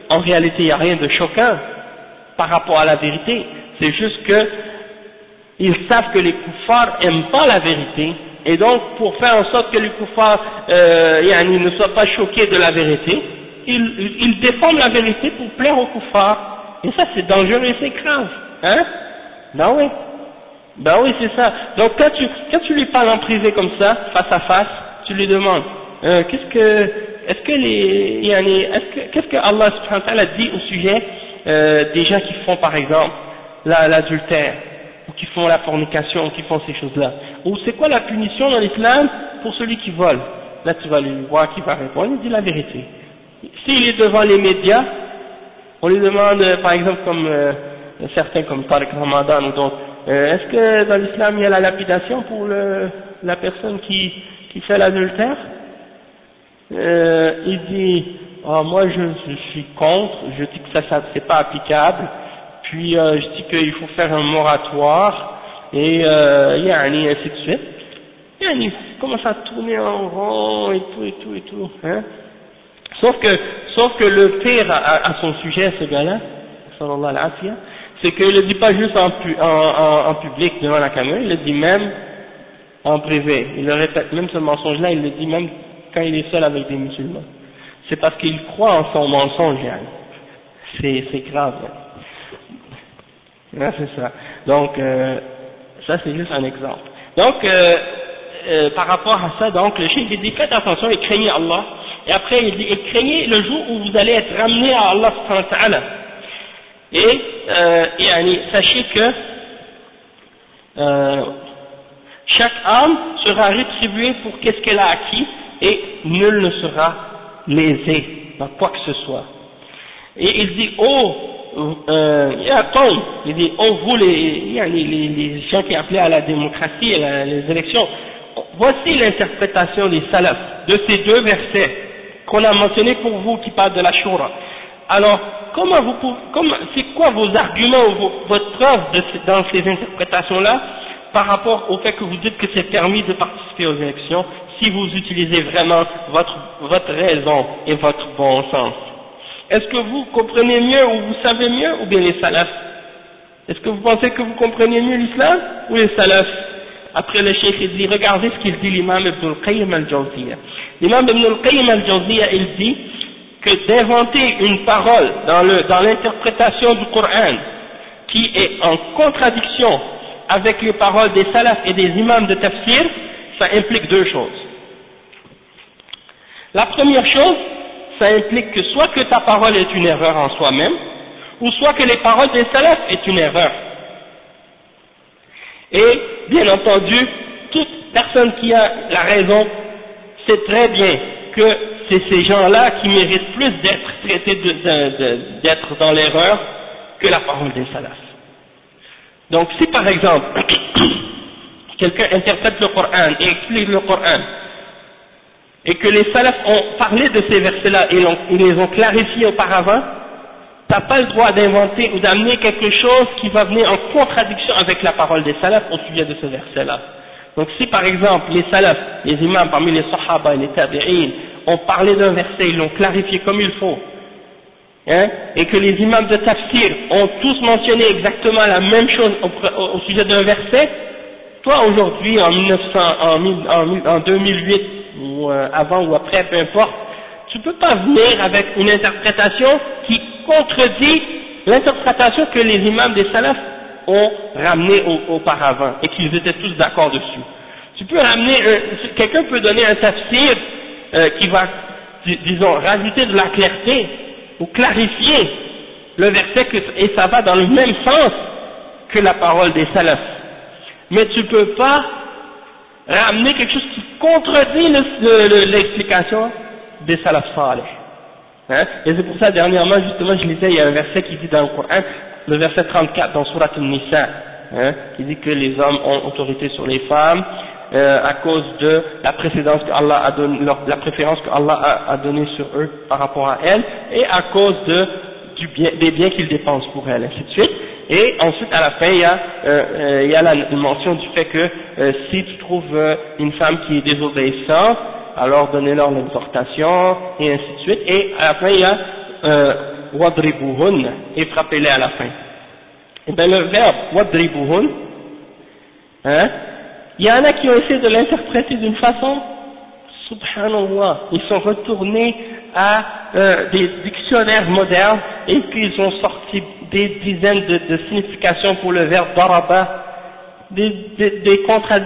en réalité il n'y a rien de choquant par rapport à la vérité, c'est juste que ils savent que les koufars n'aiment pas la vérité, et donc pour faire en sorte que les koufars euh, ne soient pas choqués de la vérité, ils, ils défendent la vérité pour plaire aux koufars, et ça c'est dangereux et c'est grave, hein? Ben oui. Ben oui, c'est ça. Donc quand tu, quand tu lui parles en privé comme ça, face à face, tu lui demandes, euh, qu'est-ce que, est-ce que les, est-ce que, qu'est-ce que Allah subhanahu wa ta'ala dit au sujet euh, des gens qui font par exemple l'adultère, ou qui font la fornication, ou qui font ces choses-là? Ou c'est quoi la punition dans l'islam pour celui qui vole? Là tu vas lui voir qui va répondre, il dit la vérité. S'il est devant les médias, on lui demande, euh, par exemple, comme euh, certains comme Tariq Ramadan ou d'autres, euh, est-ce que dans l'islam il y a la lapidation pour le, la personne qui, qui fait l'adultère Il dit, oh, moi je, suis contre, je dis que ça, ça c'est pas applicable, puis je dis qu'il faut faire un moratoire, et euh, y a ainsi de suite. Il commence à tourner en rond et tout et tout et tout. Hein sauf que, sauf que le pire à, son sujet, ce gars-là, c'est qu'il ne le dit pas juste en, en, en, public devant la caméra, il le dit même en privé. Il le répète, même ce mensonge-là, il le dit même quand il est seul avec des musulmans. C'est parce qu'il croit en son mensonge, c'est grave. Hein. c'est ça. Donc, euh, ça c'est juste un exemple. Donc, euh, euh, par rapport à ça, donc le chef dit faites attention et craignez Allah. Et après il dit et craignez le jour où vous allez être ramené à Allah Et, euh, sachez que euh, chaque âme sera rétribuée pour qu'est-ce qu'elle a acquis et nul ne sera lésé par quoi que ce soit. Et il dit, oh, euh, il dit, oh vous les, les, les gens qui appelaient à la démocratie et les élections, voici l'interprétation des salafs de ces deux versets qu'on a mentionnés pour vous qui parlent de la Shura. Alors, comment vous pouvez, c'est quoi vos arguments ou votre preuve dans ces interprétations-là par rapport au fait que vous dites que c'est permis de participer aux élections si vous utilisez vraiment votre, votre raison et votre bon sens? Est-ce que vous comprenez mieux ou vous savez mieux ou bien les salafs? Est-ce que vous pensez que vous comprenez mieux l'islam ou les salafs? Après le cheikh il dit, regardez ce qu'il dit l'imam Ibn al-Qayyim al-Jawziyya. L'imam Ibn al-Qayyim al-Jawziyya, il dit que d'inventer une parole dans l'interprétation du Coran qui est en contradiction avec les paroles des salafs et des imams de tafsir, ça implique deux choses. La première chose, ça implique que soit que ta parole est une erreur en soi-même, ou soit que les paroles des salafs est une erreur. Et, bien entendu, toute personne qui a la raison sait très bien que c'est ces gens-là qui méritent plus d'être traités d'être dans l'erreur que la parole des salafs. Donc si par exemple, quelqu'un interprète le Coran et explique le Coran, et que les salafs ont parlé de ces versets-là et, les ont clarifiés auparavant, n'as pas le droit d'inventer ou d'amener quelque chose qui va venir en contradiction avec la parole des salafs au sujet de ce verset-là. Donc si par exemple les salafs, les imams parmi les sahaba et les tabi'in ont parlé d'un verset, ils l'ont clarifié comme il faut, hein, et que les imams de tafsir ont tous mentionné exactement la même chose au, sujet d'un verset, toi aujourd'hui en, 1900, en, en 2008 ou euh, avant ou après, peu importe, tu peux pas venir avec une interprétation qui contredit l'interprétation que les imams des salafs ont ramenée auparavant et qu'ils étaient tous d'accord dessus. Tu peux ramener, quelqu'un peut donner un tafsir euh, qui va, disons, rajouter de la clarté ou clarifier le verset et ça va dans le même sens que la parole des salafs. Mais tu peux pas ramener quelque chose qui contredit l'explication des salafs. Hein? Et c'est pour ça, dernièrement, justement, je lisais, il y a un verset qui dit dans le Coran, le verset 34 dans Surat al-Nisa, hein, qui dit que les hommes ont autorité sur les femmes euh, à cause de la précédence que Allah a donné, la préférence que Allah a, a donnée sur eux par rapport à elles, et à cause de, du bien, des biens qu'ils dépensent pour elles, ainsi de suite. Et ensuite, à la fin, il y a, euh, euh il y a la mention du fait que euh, si tu trouves euh, une femme qui est désobéissante, alors donnez-leur l'exhortation, et ainsi de suite. Et à la fin, il y a euh, wadribuhun, et frappez-les à la fin. Et bien le verbe wadribuhun, hein, il y en a qui ont essayé de l'interpréter d'une façon, subhanallah, ils sont retournés à euh, des dictionnaires modernes et puis ils ont sorti des dizaines de, de significations pour le verbe daraba, des, des, des,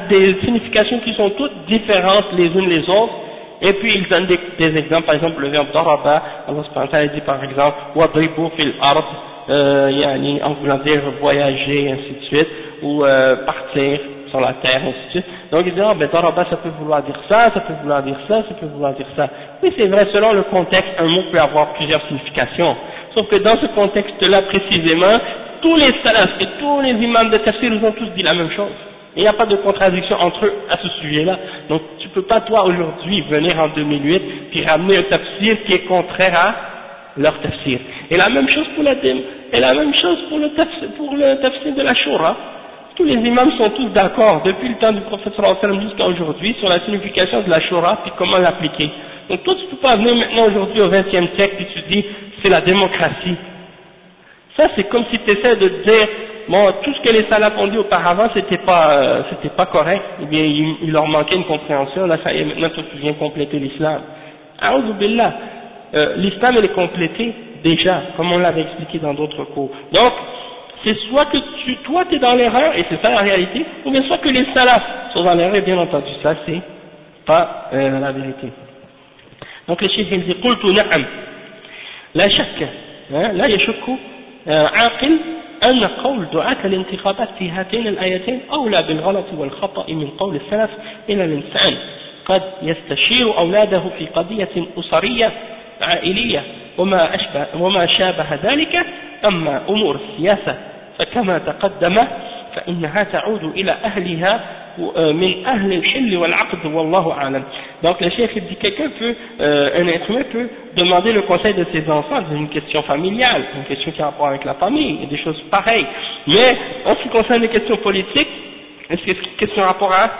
des, significations qui sont toutes différentes les unes les autres, et puis il donne des, des exemples, par exemple le verbe daraba, Allah subhanahu dit par exemple, wadribu fil ard, euh, en voulant dire voyager, ainsi de suite, ou euh, partir sur la terre, ainsi de suite. Donc il dit, ah ben daraba ça peut vouloir dire ça, ça peut vouloir dire ça, ça peut vouloir dire ça. Oui c'est vrai, selon le contexte, un mot peut avoir plusieurs significations. Sauf que dans ce contexte-là précisément, tous les salafs et tous les imams de tafsir nous ont tous dit la même chose. Il n'y a pas de contradiction entre eux à ce sujet-là. Donc tu peux pas toi aujourd'hui venir en 2008 puis ramener un tafsir qui est contraire à leur tafsir. Et la même chose pour la et la même chose le tafsir, pour le tafsir de la Shura. Tous les imams sont tous d'accord depuis le temps du prophète sallam jusqu'à aujourd'hui sur la signification de la Shura puis comment l'appliquer. Donc toi tu peux pas venir maintenant aujourd'hui au XXe siècle et tu dis c'est la démocratie. Ça c'est comme si tu essaies de dire bon, tout ce que les salafs ont dit auparavant, c'était pas, euh, c'était pas correct, ou bien il, leur manquait une compréhension, là ça y est, maintenant toi tu viens compléter l'islam. Billah, euh, l'islam est complété déjà, comme on l'avait expliqué dans d'autres cours. Donc, c'est soit que tu, toi tu es dans l'erreur, et c'est ça la réalité, ou bien soit que les salafs sont dans l'erreur, et bien entendu, ça c'est pas euh, la vérité. Donc le chef il dit, قلت نعم لا شك لا يشك عاقل أن قول دعاة الانتخابات في هاتين الآيتين أولى بالغلط والخطأ من قول السلف إلى الإنسان قد يستشير أولاده في قضية أسرية عائلية وما, أشبه وما شابه ذلك أما أمور السياسة فكما تقدم فإنها تعود إلى أهلها من أهل الحل والعقد والله أعلم donc le chef dit quelqu'un peut euh, un être humain peut demander le conseil de ses enfants c'est une question familiale une question qui a rapport avec la famille et des choses pareilles mais en ce qui concerne les questions politiques est-ce que c'est une question rapport à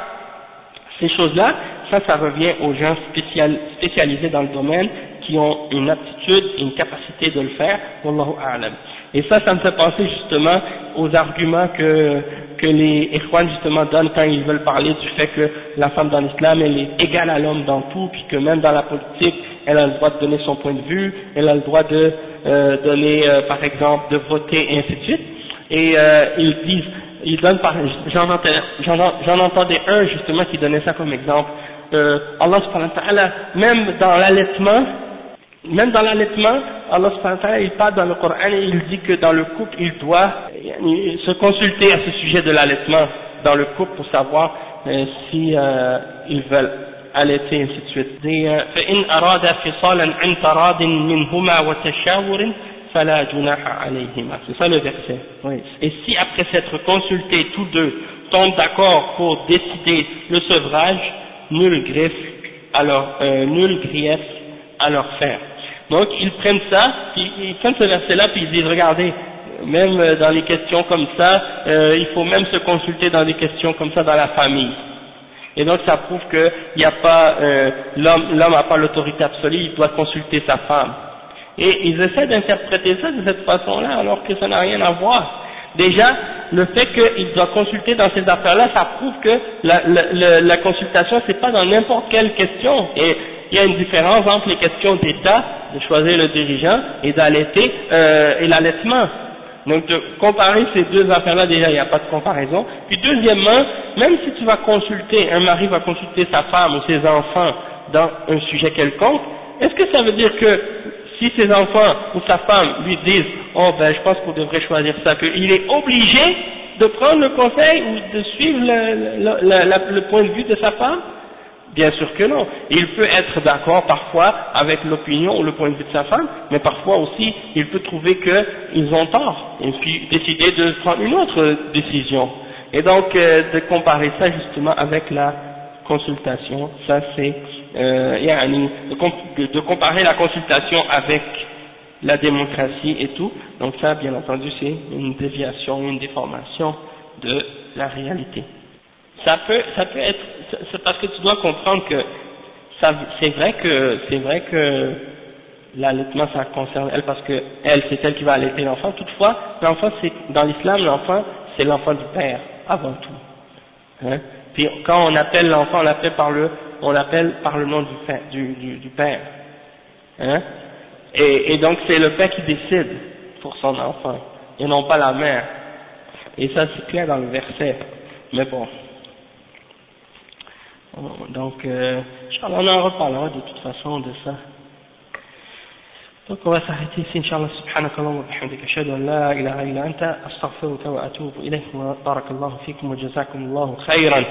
ces choses-là ça ça revient aux gens spécial, spécialisés dans le domaine qui ont une aptitude et une capacité de le faire wallahu a'lam et ça, ça me fait penser justement aux arguments que, que les Ikhwan justement donnent quand ils veulent parler du fait que la femme dans l'islam, elle est égale à l'homme dans tout, puis que même dans la politique, elle a le droit de donner son point de vue, elle a le droit de euh, donner, euh, par exemple, de voter, et ainsi de suite. Et euh, ils disent, ils donnent par, j'en entendais un justement qui donnait ça comme exemple. Euh, Allah subhanahu wa ta'ala, même dans l'allaitement, même dans l'allaitement, Allah il parle dans le Coran il dit que dans le couple, il doit se consulter à ce sujet de l'allaitement dans le couple pour savoir euh, si euh, ils veulent allaiter ainsi de suite. Euh, C'est ça le verset. Oui. Et si après s'être consultés tous deux tombent d'accord pour décider le sevrage, nul griffe, alors euh, nul grief à leur faire. Donc ils prennent ça, ils prennent ce verset-là, puis ils disent, regardez, même euh, dans les questions comme ça, euh, il faut même se consulter dans des questions comme ça dans la famille. Et donc ça prouve que il a pas, euh, l'homme n'a pas l'autorité absolue, il doit consulter sa femme. Et ils essaient d'interpréter ça de cette façon-là, alors que ça n'a rien à voir. Déjà, le fait qu'il doit consulter dans ces affaires-là, ça prouve que la, consultation, c'est pas dans n'importe quelle question. Il y a une différence entre les questions d'État, de choisir le dirigeant, et d'allaiter, euh, et l'allaitement. Donc de comparer ces deux affaires-là, déjà il n'y a pas de comparaison. Puis deuxièmement, même si tu vas consulter, un mari va consulter sa femme ou ses enfants dans un sujet quelconque, est-ce que ça veut dire que si ses enfants ou sa femme lui disent « Oh ben je pense qu'on devrait choisir ça », qu'il est obligé de prendre le conseil ou de suivre le, le point de vue de sa femme? Bien sûr que non. Il peut être d'accord parfois avec l'opinion ou le point de vue de sa femme, mais parfois aussi il peut trouver qu'ils ont tort et puis décider de prendre une autre décision. Et donc euh, de comparer ça justement avec la consultation, ça c'est euh, de, de comparer la consultation avec la démocratie et tout. Donc ça, bien entendu, c'est une déviation, une déformation de la réalité. Ça peut, ça peut être c'est parce que tu dois comprendre que c'est vrai que c'est vrai que l'allaitement ça concerne elle parce que elle c'est elle qui va allaiter l'enfant. Toutefois, l'enfant c'est dans l'islam l'enfant c'est l'enfant du père avant tout. Hein. Puis quand on appelle l'enfant, on l'appelle par le on l'appelle par le nom du. Du, du, père. Hein. Et, et donc c'est le père qui décide pour son enfant et non pas la mère. Et ça c'est clair dans le verset. Mais bon. Donc, euh, on en reparlera de toute façon de ça. Donc on va s'arrêter ici, Inch'Allah, subhanakallah wa bihamdika, ashhadu an la ilaha illa anta, astaghfiruka wa atubu ilayk, wa barakallahu fikum wa jazakumullahu khayran.